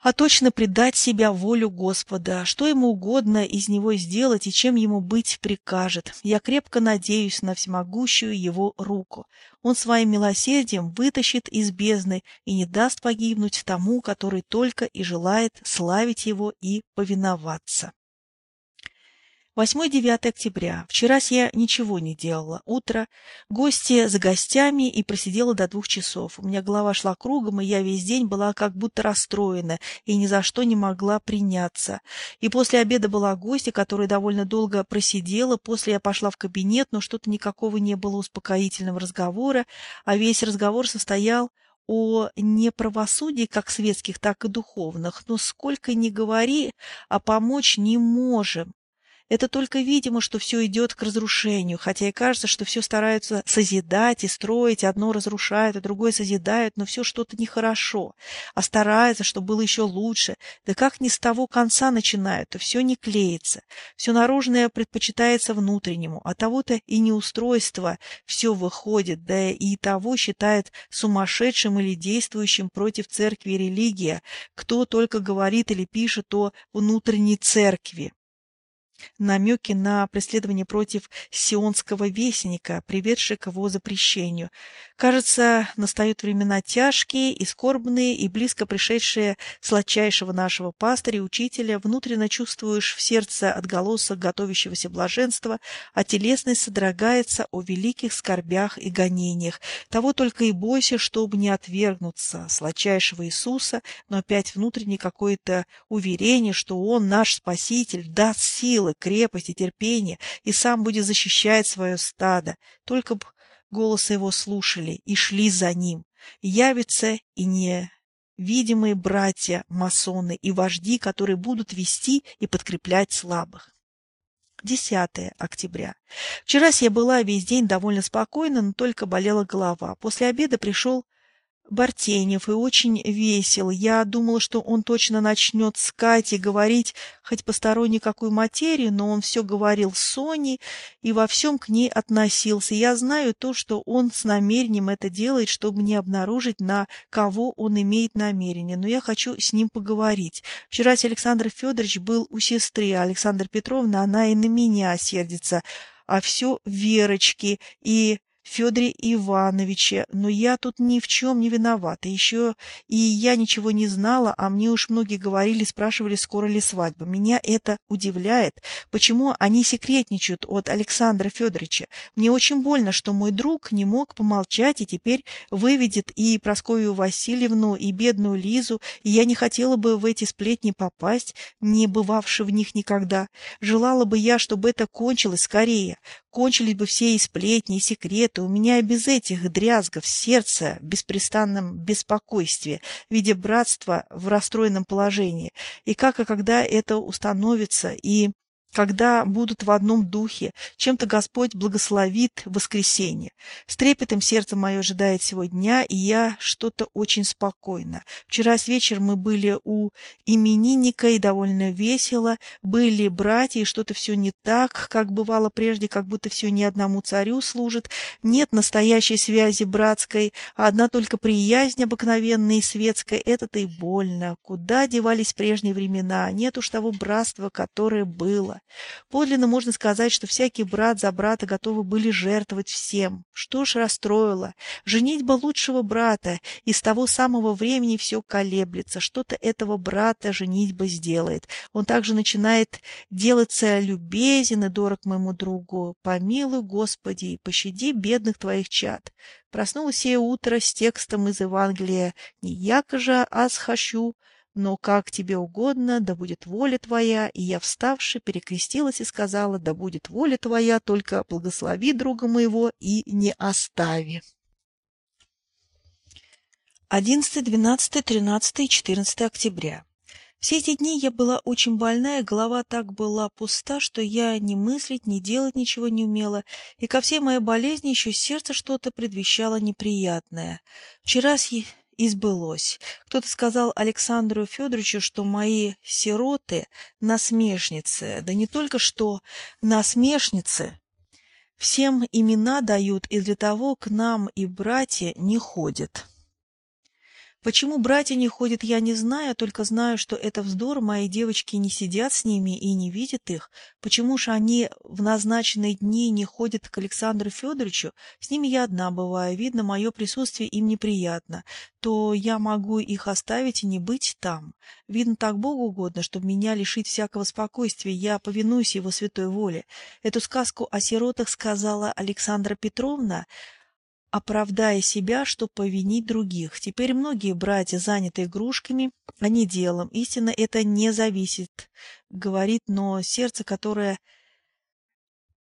Speaker 1: А точно предать себя волю Господа, что ему угодно из него сделать и чем ему быть прикажет. Я крепко надеюсь на всемогущую его руку. Он своим милосердием вытащит из бездны и не даст погибнуть тому, который только и желает славить его и повиноваться. 8-9 октября. Вчера я ничего не делала. Утро, гости за гостями и просидела до двух часов. У меня голова шла кругом, и я весь день была как будто расстроена и ни за что не могла приняться. И после обеда была гостья, которая довольно долго просидела. После я пошла в кабинет, но что-то никакого не было успокоительного разговора, а весь разговор состоял о неправосудии как светских, так и духовных. Но сколько ни говори, а помочь не можем. Это только видимо, что все идет к разрушению, хотя и кажется, что все стараются созидать и строить, одно разрушают, а другое созидают, но все что-то нехорошо, а стараются, чтобы было еще лучше. Да как ни с того конца начинают, то все не клеится, все наружное предпочитается внутреннему, а того-то и неустройство все выходит, да и того считает сумасшедшим или действующим против церкви и религия, кто только говорит или пишет о внутренней церкви намеки на преследование против сионского вестника, приведшие к его запрещению. Кажется, настают времена тяжкие и скорбные, и близко пришедшие сладчайшего нашего пастыря и учителя, внутренно чувствуешь в сердце отголосок готовящегося блаженства, а телесность содрогается о великих скорбях и гонениях. Того только и бойся, чтобы не отвергнуться сладчайшего Иисуса, но опять внутренне какое-то уверение, что Он, наш Спаситель, даст силы, силы, крепость и терпение, и сам будет защищать свое стадо. Только б голоса его слушали и шли за ним. Явятся и не видимые братья, масоны и вожди, которые будут вести и подкреплять слабых. 10 октября. Вчера я была весь день довольно спокойна, но только болела голова. После обеда пришел Бартенев и очень весел. Я думала, что он точно начнет с Катей говорить хоть посторонней какой материи, но он все говорил с Соней и во всем к ней относился. Я знаю то, что он с намерением это делает, чтобы не обнаружить, на кого он имеет намерение. Но я хочу с ним поговорить. Вчера Александр Федорович был у сестры, а Александра Петровна, она и на меня сердится. А все Верочки и Федоре Ивановиче, но я тут ни в чем не виновата. Еще и я ничего не знала, а мне уж многие говорили, спрашивали, скоро ли свадьба. Меня это удивляет. Почему они секретничают от Александра Федоровича? Мне очень больно, что мой друг не мог помолчать и теперь выведет и Прасковью Васильевну, и бедную Лизу, и я не хотела бы в эти сплетни попасть, не бывавши в них никогда. Желала бы я, чтобы это кончилось скорее. Кончились бы все и сплетни, и секреты. У меня и без этих дрязгов сердце в беспрестанном беспокойстве, в виде братства в расстроенном положении. И как и когда это установится, и когда будут в одном духе, чем-то Господь благословит воскресенье. С трепетом сердце мое ожидает сего дня, и я что-то очень спокойно. Вчера с вечера мы были у именинника и довольно весело, были братья, и что-то все не так, как бывало прежде, как будто все не одному царю служит. Нет настоящей связи братской, а одна только приязнь обыкновенная и светская. Это-то и больно. Куда девались прежние времена? Нет уж того братства, которое было. Подлинно можно сказать, что всякий брат за брата готовы были жертвовать всем. Что ж расстроило? Женитьба лучшего брата, и с того самого времени все колеблется. Что-то этого брата женитьба сделает. Он также начинает делаться любезен и дорог моему другу. Помилуй, Господи, и пощади бедных твоих чад. Проснулась я утро с текстом из Евангелия «Не яко а схощу», но как тебе угодно, да будет воля твоя. И я, вставши, перекрестилась и сказала, да будет воля твоя, только благослови друга моего и не остави. 11, 12, 13 и 14 октября. Все эти дни я была очень больная, голова так была пуста, что я ни мыслить, ни делать ничего не умела, и ко всей моей болезни еще сердце что-то предвещало неприятное. Вчера и сбылось. Кто-то сказал Александру Федоровичу, что мои сироты — насмешницы. Да не только что насмешницы. Всем имена дают, и для того к нам и братья не ходят. Почему братья не ходят, я не знаю, только знаю, что это вздор, мои девочки не сидят с ними и не видят их. Почему же они в назначенные дни не ходят к Александру Федоровичу? С ними я одна бываю, видно, мое присутствие им неприятно. То я могу их оставить и не быть там. Видно, так Богу угодно, чтобы меня лишить всякого спокойствия, я повинуюсь его святой воле. Эту сказку о сиротах сказала Александра Петровна, оправдая себя, чтобы повинить других. Теперь многие братья заняты игрушками, а не делом. Истинно это не зависит, говорит, но сердце, которое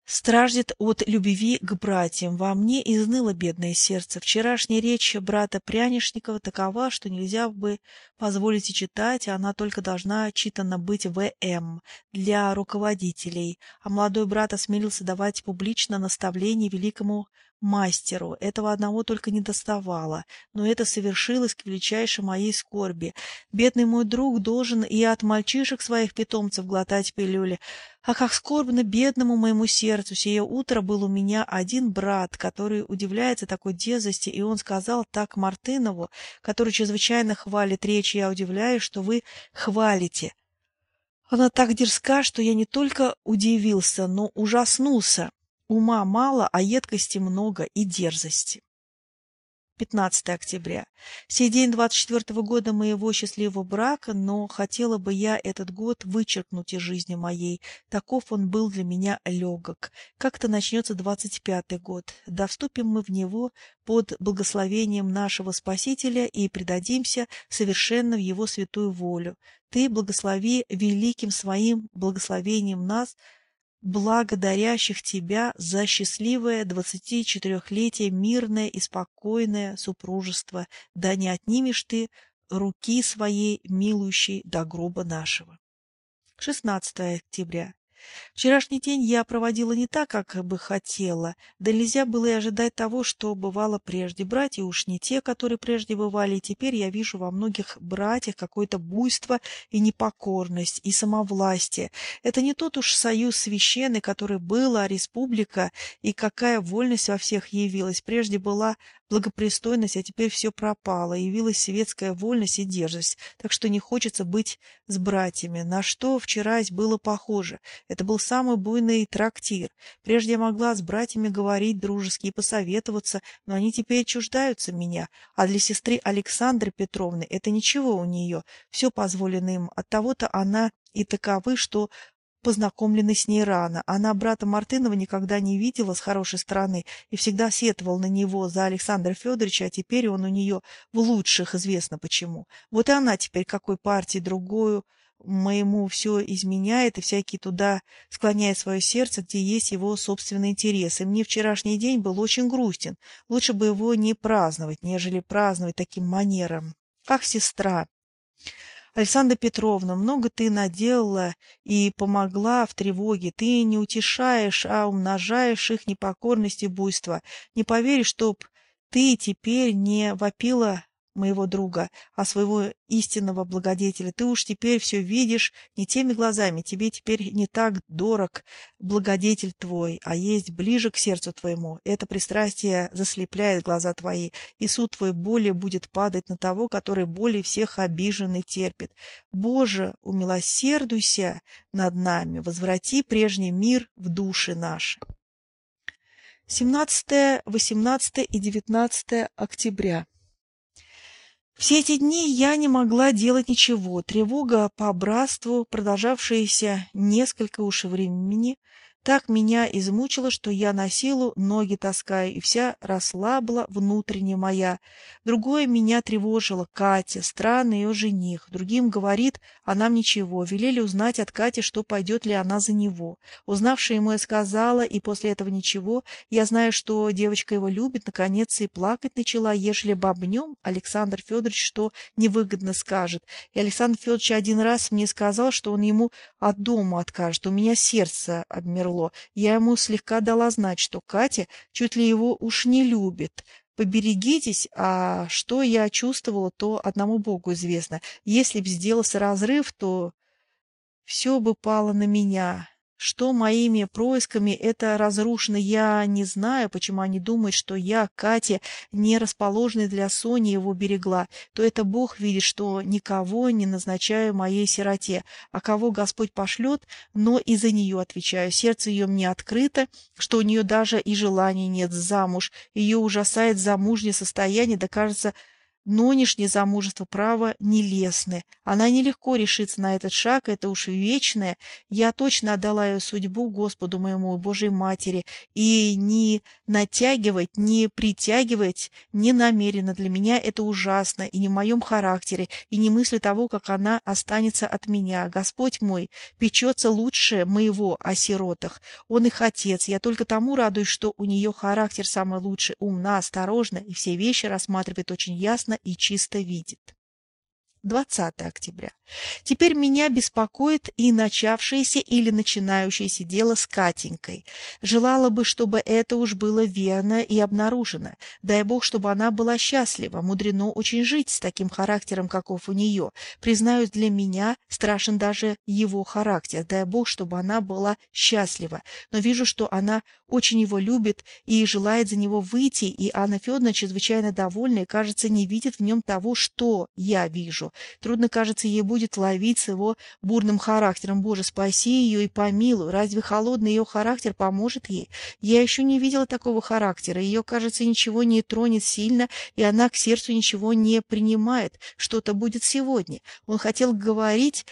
Speaker 1: страждет от любви к братьям. Во мне изныло бедное сердце. Вчерашняя речь брата Прянишникова такова, что нельзя бы позволить и читать, а она только должна читана быть В.М. для руководителей. А молодой брат осмелился давать публично наставление великому мастеру. Этого одного только не доставало, но это совершилось к величайшей моей скорби. Бедный мой друг должен и от мальчишек своих питомцев глотать пилюли. А как скорбно бедному моему сердцу! Сие утро был у меня один брат, который удивляется такой дерзости, и он сказал так Мартынову, который чрезвычайно хвалит речь, я удивляюсь, что вы хвалите. Она так дерзка, что я не только удивился, но ужаснулся. Ума мало, а едкости много и дерзости. 15 октября. Сей день 24 года моего счастливого брака, но хотела бы я этот год вычеркнуть из жизни моей. Таков он был для меня легок. Как-то начнется 25 год. Да вступим мы в него под благословением нашего Спасителя и предадимся совершенно в его святую волю. Ты благослови великим своим благословением нас – благодарящих тебя за счастливое двадцатичетырехлетие мирное и спокойное супружество, да не отнимешь ты руки своей, милующей до гроба нашего. 16 октября. Вчерашний день я проводила не так, как бы хотела, да нельзя было и ожидать того, что бывало прежде. Братья уж не те, которые прежде бывали, и теперь я вижу во многих братьях какое-то буйство и непокорность, и самовластие. Это не тот уж союз священный, который был, а республика, и какая вольность во всех явилась. Прежде была благопристойность, а теперь все пропало, явилась светская вольность и дерзость, так что не хочется быть с братьями. На что вчерась было похоже? Это был самый буйный трактир. Прежде я могла с братьями говорить дружески и посоветоваться, но они теперь чуждаются меня. А для сестры Александры Петровны это ничего у нее. Все позволено им. Оттого-то она и таковы, что познакомлены с ней рано. Она брата Мартынова никогда не видела с хорошей стороны и всегда сетовал на него за Александра Федоровича, а теперь он у нее в лучших, известно почему. Вот и она теперь какой партии другую моему все изменяет и всякий туда склоняет свое сердце, где есть его собственные интересы. Мне вчерашний день был очень грустен. Лучше бы его не праздновать, нежели праздновать таким манером. Ах, сестра! Александра Петровна, много ты наделала и помогла в тревоге. Ты не утешаешь, а умножаешь их непокорность и буйство. Не поверишь, чтоб ты теперь не вопила моего друга, а своего истинного благодетеля. Ты уж теперь все видишь не теми глазами, тебе теперь не так дорог благодетель твой, а есть ближе к сердцу твоему. Это пристрастие заслепляет глаза твои, и суд твой более будет падать на того, который более всех обижен и терпит. Боже, умилосердуйся над нами, возврати прежний мир в души наши. 17, 18 и 19 октября. Все эти дни я не могла делать ничего. Тревога по братству, продолжавшаяся несколько уж времени, так меня измучило, что я на силу ноги таскаю, и вся расслабла внутренне моя. Другое меня тревожило Катя, странный ее жених. Другим говорит, а нам ничего. Велели узнать от Кати, что пойдет ли она за него. Узнавшая ему я сказала, и после этого ничего. Я знаю, что девочка его любит, наконец, и плакать начала, ежели бы об нем Александр Федорович что невыгодно скажет. И Александр Федорович один раз мне сказал, что он ему от дома откажет. У меня сердце обмерло тяжело. Я ему слегка дала знать, что Катя чуть ли его уж не любит. Поберегитесь, а что я чувствовала, то одному Богу известно. Если б сделался разрыв, то все бы пало на меня. Что моими происками это разрушено, я не знаю, почему они думают, что я, Катя, не расположенная для Сони, его берегла, то это Бог видит, что никого не назначаю моей сироте, а кого Господь пошлет, но и за нее отвечаю. Сердце ее мне открыто, что у нее даже и желания нет замуж, ее ужасает замужнее состояние, да кажется, Нынешнее замужество право нелестное. Она нелегко решится на этот шаг, это уж вечное. Я точно отдала ее судьбу Господу моему Божьей Матери. И не натягивать, не притягивать не намеренно. Для меня это ужасно, и не в моем характере, и не мысли того, как она останется от меня. Господь мой печется лучше моего о сиротах. Он их отец. Я только тому радуюсь, что у нее характер самый лучший, умна, осторожна, и все вещи рассматривает очень ясно и чисто видит. 20 октября. Теперь меня беспокоит и начавшееся или начинающееся дело с Катенькой. Желала бы, чтобы это уж было верно и обнаружено. Дай Бог, чтобы она была счастлива. Мудрено очень жить с таким характером, каков у нее. Признаюсь, для меня страшен даже его характер. Дай Бог, чтобы она была счастлива. Но вижу, что она очень его любит и желает за него выйти, и Анна Федоровна чрезвычайно довольна и, кажется, не видит в нем того, что я вижу. Трудно, кажется, ей будет ловить с его бурным характером. Боже, спаси ее и помилуй. Разве холодный ее характер поможет ей? Я еще не видела такого характера. Ее, кажется, ничего не тронет сильно, и она к сердцу ничего не принимает. Что-то будет сегодня. Он хотел говорить...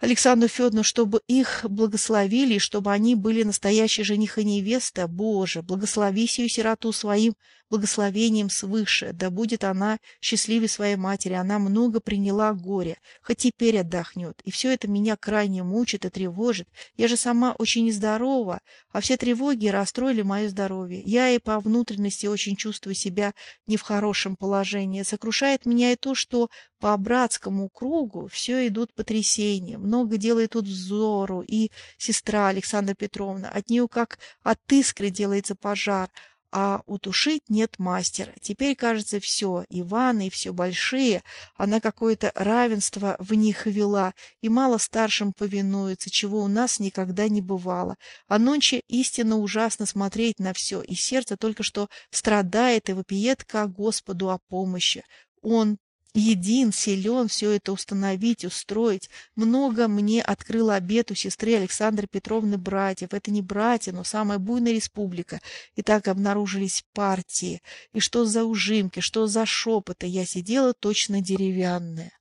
Speaker 1: Александру Федоровну, чтобы их благословили, чтобы они были настоящие жених и невеста. Боже, благослови сию сироту своим благословением свыше, да будет она счастливее своей матери, она много приняла горя, хоть теперь отдохнет. И все это меня крайне мучит и тревожит. Я же сама очень нездорова, а все тревоги расстроили мое здоровье. Я и по внутренности очень чувствую себя не в хорошем положении. Сокрушает меня и то, что по братскому кругу все идут потрясения. Много делает тут взору и сестра Александра Петровна. От нее как от искры делается пожар, а утушить нет мастера. Теперь, кажется, все, Иваны и все большие, она какое-то равенство в них вела, и мало старшим повинуется, чего у нас никогда не бывало. А ночи истинно ужасно смотреть на все, и сердце только что страдает и вопиет к Господу о помощи. Он един, силен все это установить, устроить. Много мне открыл обед у сестры Александры Петровны братьев. Это не братья, но самая буйная республика. И так обнаружились партии. И что за ужимки, что за шепоты. Я сидела точно деревянная.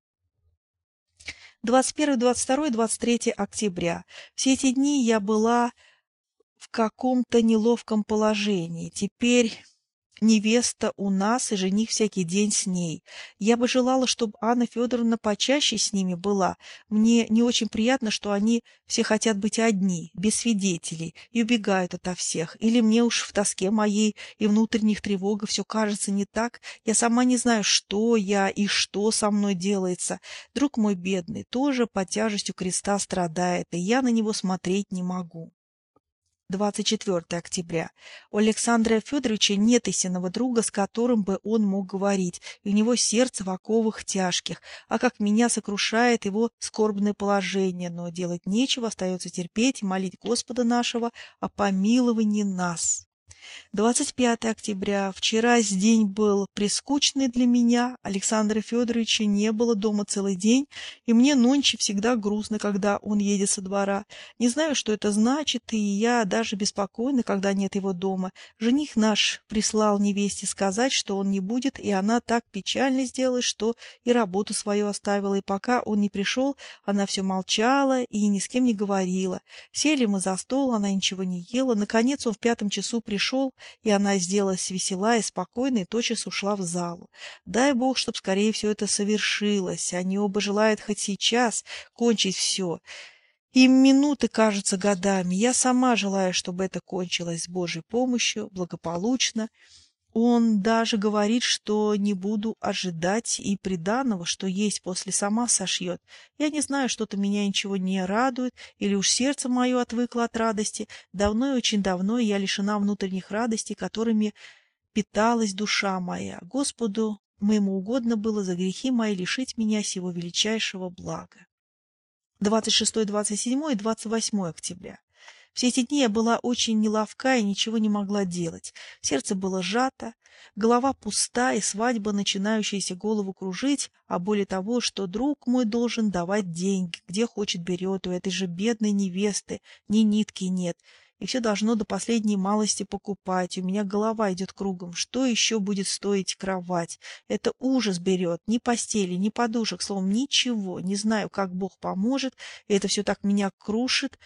Speaker 1: 21, 22, 23 октября. Все эти дни я была в каком-то неловком положении. Теперь невеста у нас, и жених всякий день с ней. Я бы желала, чтобы Анна Федоровна почаще с ними была. Мне не очень приятно, что они все хотят быть одни, без свидетелей, и убегают ото всех. Или мне уж в тоске моей и внутренних тревогах все кажется не так. Я сама не знаю, что я и что со мной делается. Друг мой бедный тоже под тяжестью креста страдает, и я на него смотреть не могу. 24 октября. У Александра Федоровича нет истинного друга, с которым бы он мог говорить, и у него сердце в оковах тяжких, а как меня сокрушает его скорбное положение, но делать нечего, остается терпеть и молить Господа нашего о помиловании нас. 25 октября. Вчера день был прискучный для меня. Александра Федоровича не было дома целый день, и мне нонче всегда грустно, когда он едет со двора. Не знаю, что это значит, и я даже беспокойна, когда нет его дома. Жених наш прислал невесте сказать, что он не будет, и она так печально сделала, что и работу свою оставила, и пока он не пришел, она все молчала и ни с кем не говорила. Сели мы за стол, она ничего не ела. Наконец он в пятом часу пришел, ушел, и она сделалась весела и спокойна, и тотчас ушла в залу. Дай бог, чтоб скорее все это совершилось. Они оба желают хоть сейчас кончить все. Им минуты кажутся годами. Я сама желаю, чтобы это кончилось с Божьей помощью, благополучно. Он даже говорит, что не буду ожидать и приданого, что есть после сама сошьет. Я не знаю, что-то меня ничего не радует, или уж сердце мое отвыкло от радости. Давно и очень давно я лишена внутренних радостей, которыми питалась душа моя. Господу моему угодно было за грехи мои лишить меня сего величайшего блага. 26, 27 и 28 октября. Все эти дни я была очень неловка и ничего не могла делать. Сердце было сжато, голова пуста, и свадьба, начинающаяся голову кружить, а более того, что друг мой должен давать деньги, где хочет берет, у этой же бедной невесты ни нитки нет, и все должно до последней малости покупать. У меня голова идет кругом. Что еще будет стоить кровать? Это ужас берет. Ни постели, ни подушек, словом, ничего. Не знаю, как Бог поможет. И это все так меня крушит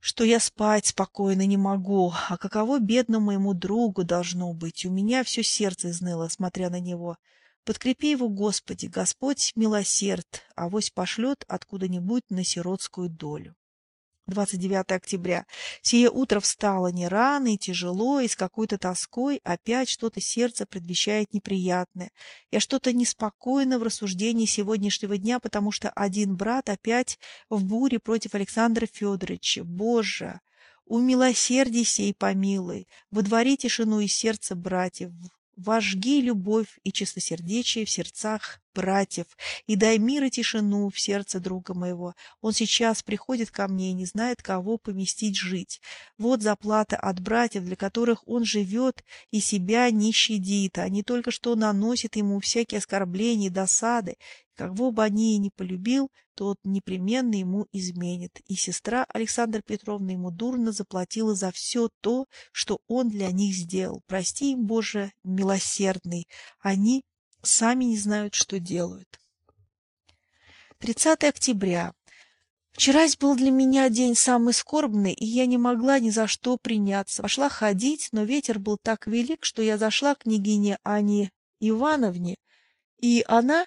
Speaker 1: что я спать спокойно не могу, а каково бедному моему другу должно быть. У меня все сердце изныло, смотря на него. Подкрепи его, Господи, Господь милосерд, авось пошлет откуда-нибудь на сиротскую долю. 29 октября. Сие утро встало не рано и тяжело, и с какой-то тоской опять что-то сердце предвещает неприятное. Я что-то неспокойно в рассуждении сегодняшнего дня, потому что один брат опять в буре против Александра Федоровича. Боже! Умилосердийся и помилуй, водвори тишину из сердца братьев, вожги любовь и чистосердечие в сердцах братьев, и дай мир и тишину в сердце друга моего. Он сейчас приходит ко мне и не знает, кого поместить жить. Вот заплата от братьев, для которых он живет и себя не щадит. Они только что наносят ему всякие оскорбления и досады, Кого бы они и не полюбил, тот непременно ему изменит. И сестра Александра Петровна ему дурно заплатила за все то, что он для них сделал. Прости им, Боже, милосердный. Они сами не знают, что делают. 30 октября. Вчерась был для меня день самый скорбный, и я не могла ни за что приняться. Пошла ходить, но ветер был так велик, что я зашла к княгине Ане Ивановне, и она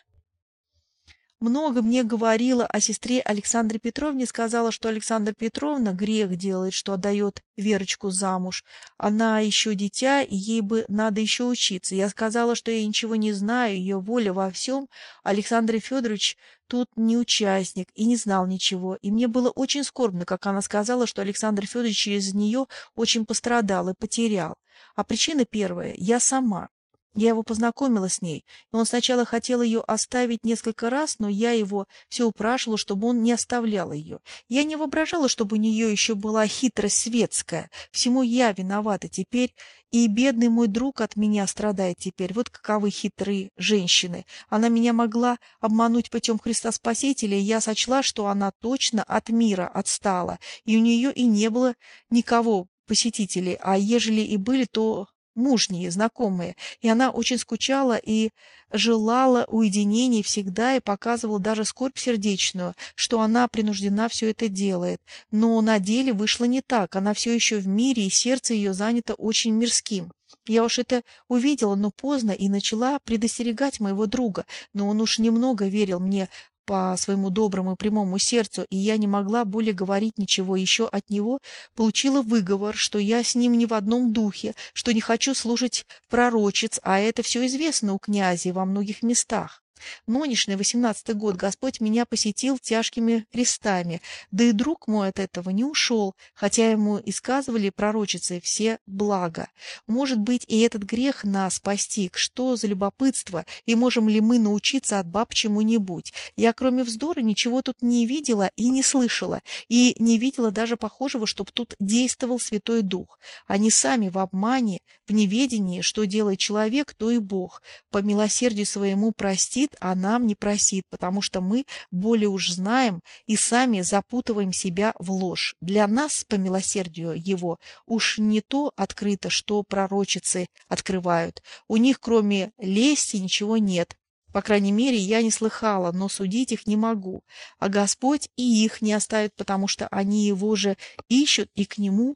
Speaker 1: много мне говорила о сестре Александре Петровне, сказала, что Александра Петровна грех делает, что отдает Верочку замуж. Она еще дитя, и ей бы надо еще учиться. Я сказала, что я ничего не знаю, ее воля во всем. Александр Федорович тут не участник и не знал ничего. И мне было очень скорбно, как она сказала, что Александр Федорович через нее очень пострадал и потерял. А причина первая – я сама. Я его познакомила с ней, и он сначала хотел ее оставить несколько раз, но я его все упрашивала, чтобы он не оставлял ее. Я не воображала, чтобы у нее еще была хитрость светская. Всему я виновата теперь, и бедный мой друг от меня страдает теперь. Вот каковы хитрые женщины. Она меня могла обмануть путем Христа Спасителя, и я сочла, что она точно от мира отстала, и у нее и не было никого посетителей, а ежели и были, то мужние, знакомые, и она очень скучала и желала уединений всегда и показывала даже скорбь сердечную, что она принуждена все это делает. Но на деле вышло не так, она все еще в мире, и сердце ее занято очень мирским. Я уж это увидела, но поздно, и начала предостерегать моего друга, но он уж немного верил мне, по своему доброму и прямому сердцу, и я не могла более говорить ничего еще от него, получила выговор, что я с ним не в одном духе, что не хочу слушать пророчиц, а это все известно у князя во многих местах. Нынешний, восемнадцатый год, Господь меня посетил тяжкими крестами, да и друг мой от этого не ушел, хотя ему и сказывали пророчицы все блага. Может быть, и этот грех нас постиг, что за любопытство, и можем ли мы научиться от баб чему-нибудь. Я, кроме вздора, ничего тут не видела и не слышала, и не видела даже похожего, чтобы тут действовал Святой Дух. Они сами в обмане, в неведении, что делает человек, то и Бог. По милосердию своему простит, а нам не просит, потому что мы более уж знаем и сами запутываем себя в ложь. Для нас, по милосердию его, уж не то открыто, что пророчицы открывают. У них, кроме лести, ничего нет. По крайней мере, я не слыхала, но судить их не могу. А Господь и их не оставит, потому что они его же ищут и к нему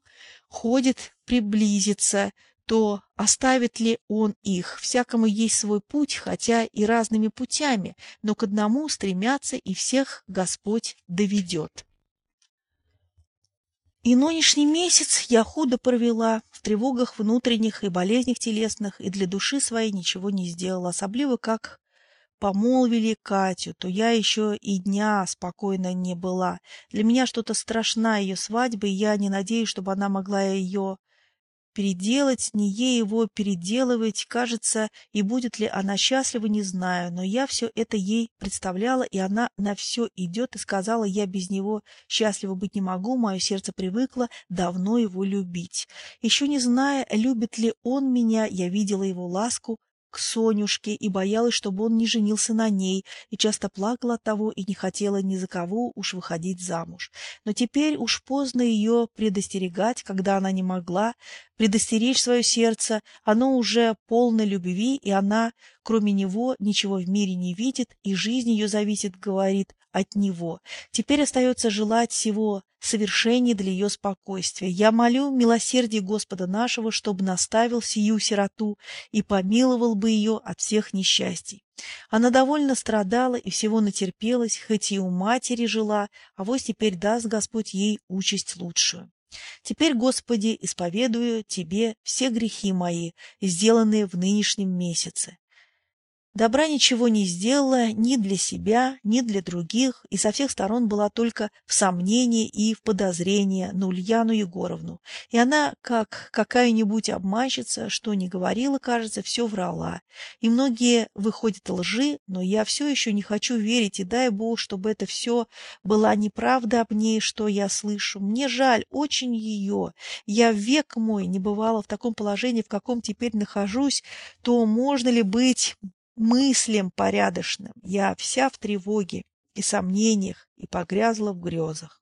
Speaker 1: ходят приблизиться, то оставит ли он их? Всякому есть свой путь, хотя и разными путями, но к одному стремятся, и всех Господь доведет. И нынешний месяц я худо провела, в тревогах внутренних и болезнях телесных, и для души своей ничего не сделала, особливо как помолвили Катю, то я еще и дня спокойно не была. Для меня что-то страшна ее свадьба, и я не надеюсь, чтобы она могла ее переделать, не ей его переделывать, кажется, и будет ли она счастлива, не знаю, но я все это ей представляла, и она на все идет и сказала, я без него счастлива быть не могу, мое сердце привыкло давно его любить. Еще не зная, любит ли он меня, я видела его ласку, к Сонюшке и боялась, чтобы он не женился на ней, и часто плакала от того и не хотела ни за кого уж выходить замуж. Но теперь уж поздно ее предостерегать, когда она не могла предостеречь свое сердце, оно уже полно любви, и она, кроме него, ничего в мире не видит, и жизнь ее зависит, говорит, от него. Теперь остается желать всего совершений для ее спокойствия. Я молю милосердие Господа нашего, чтобы наставил сию сироту и помиловал бы ее от всех несчастий. Она довольно страдала и всего натерпелась, хоть и у матери жила, а вот теперь даст Господь ей участь лучшую. Теперь, Господи, исповедую Тебе все грехи мои, сделанные в нынешнем месяце. Добра ничего не сделала ни для себя, ни для других, и со всех сторон была только в сомнении и в подозрении на Ульяну Егоровну. И она, как какая-нибудь обманщица, что не говорила, кажется, все врала. И многие выходят лжи, но я все еще не хочу верить, и дай Бог, чтобы это все была неправда об ней, что я слышу. Мне жаль очень ее. Я век мой не бывала в таком положении, в каком теперь нахожусь, то можно ли быть мыслям порядочным. Я вся в тревоге и сомнениях и погрязла в грезах.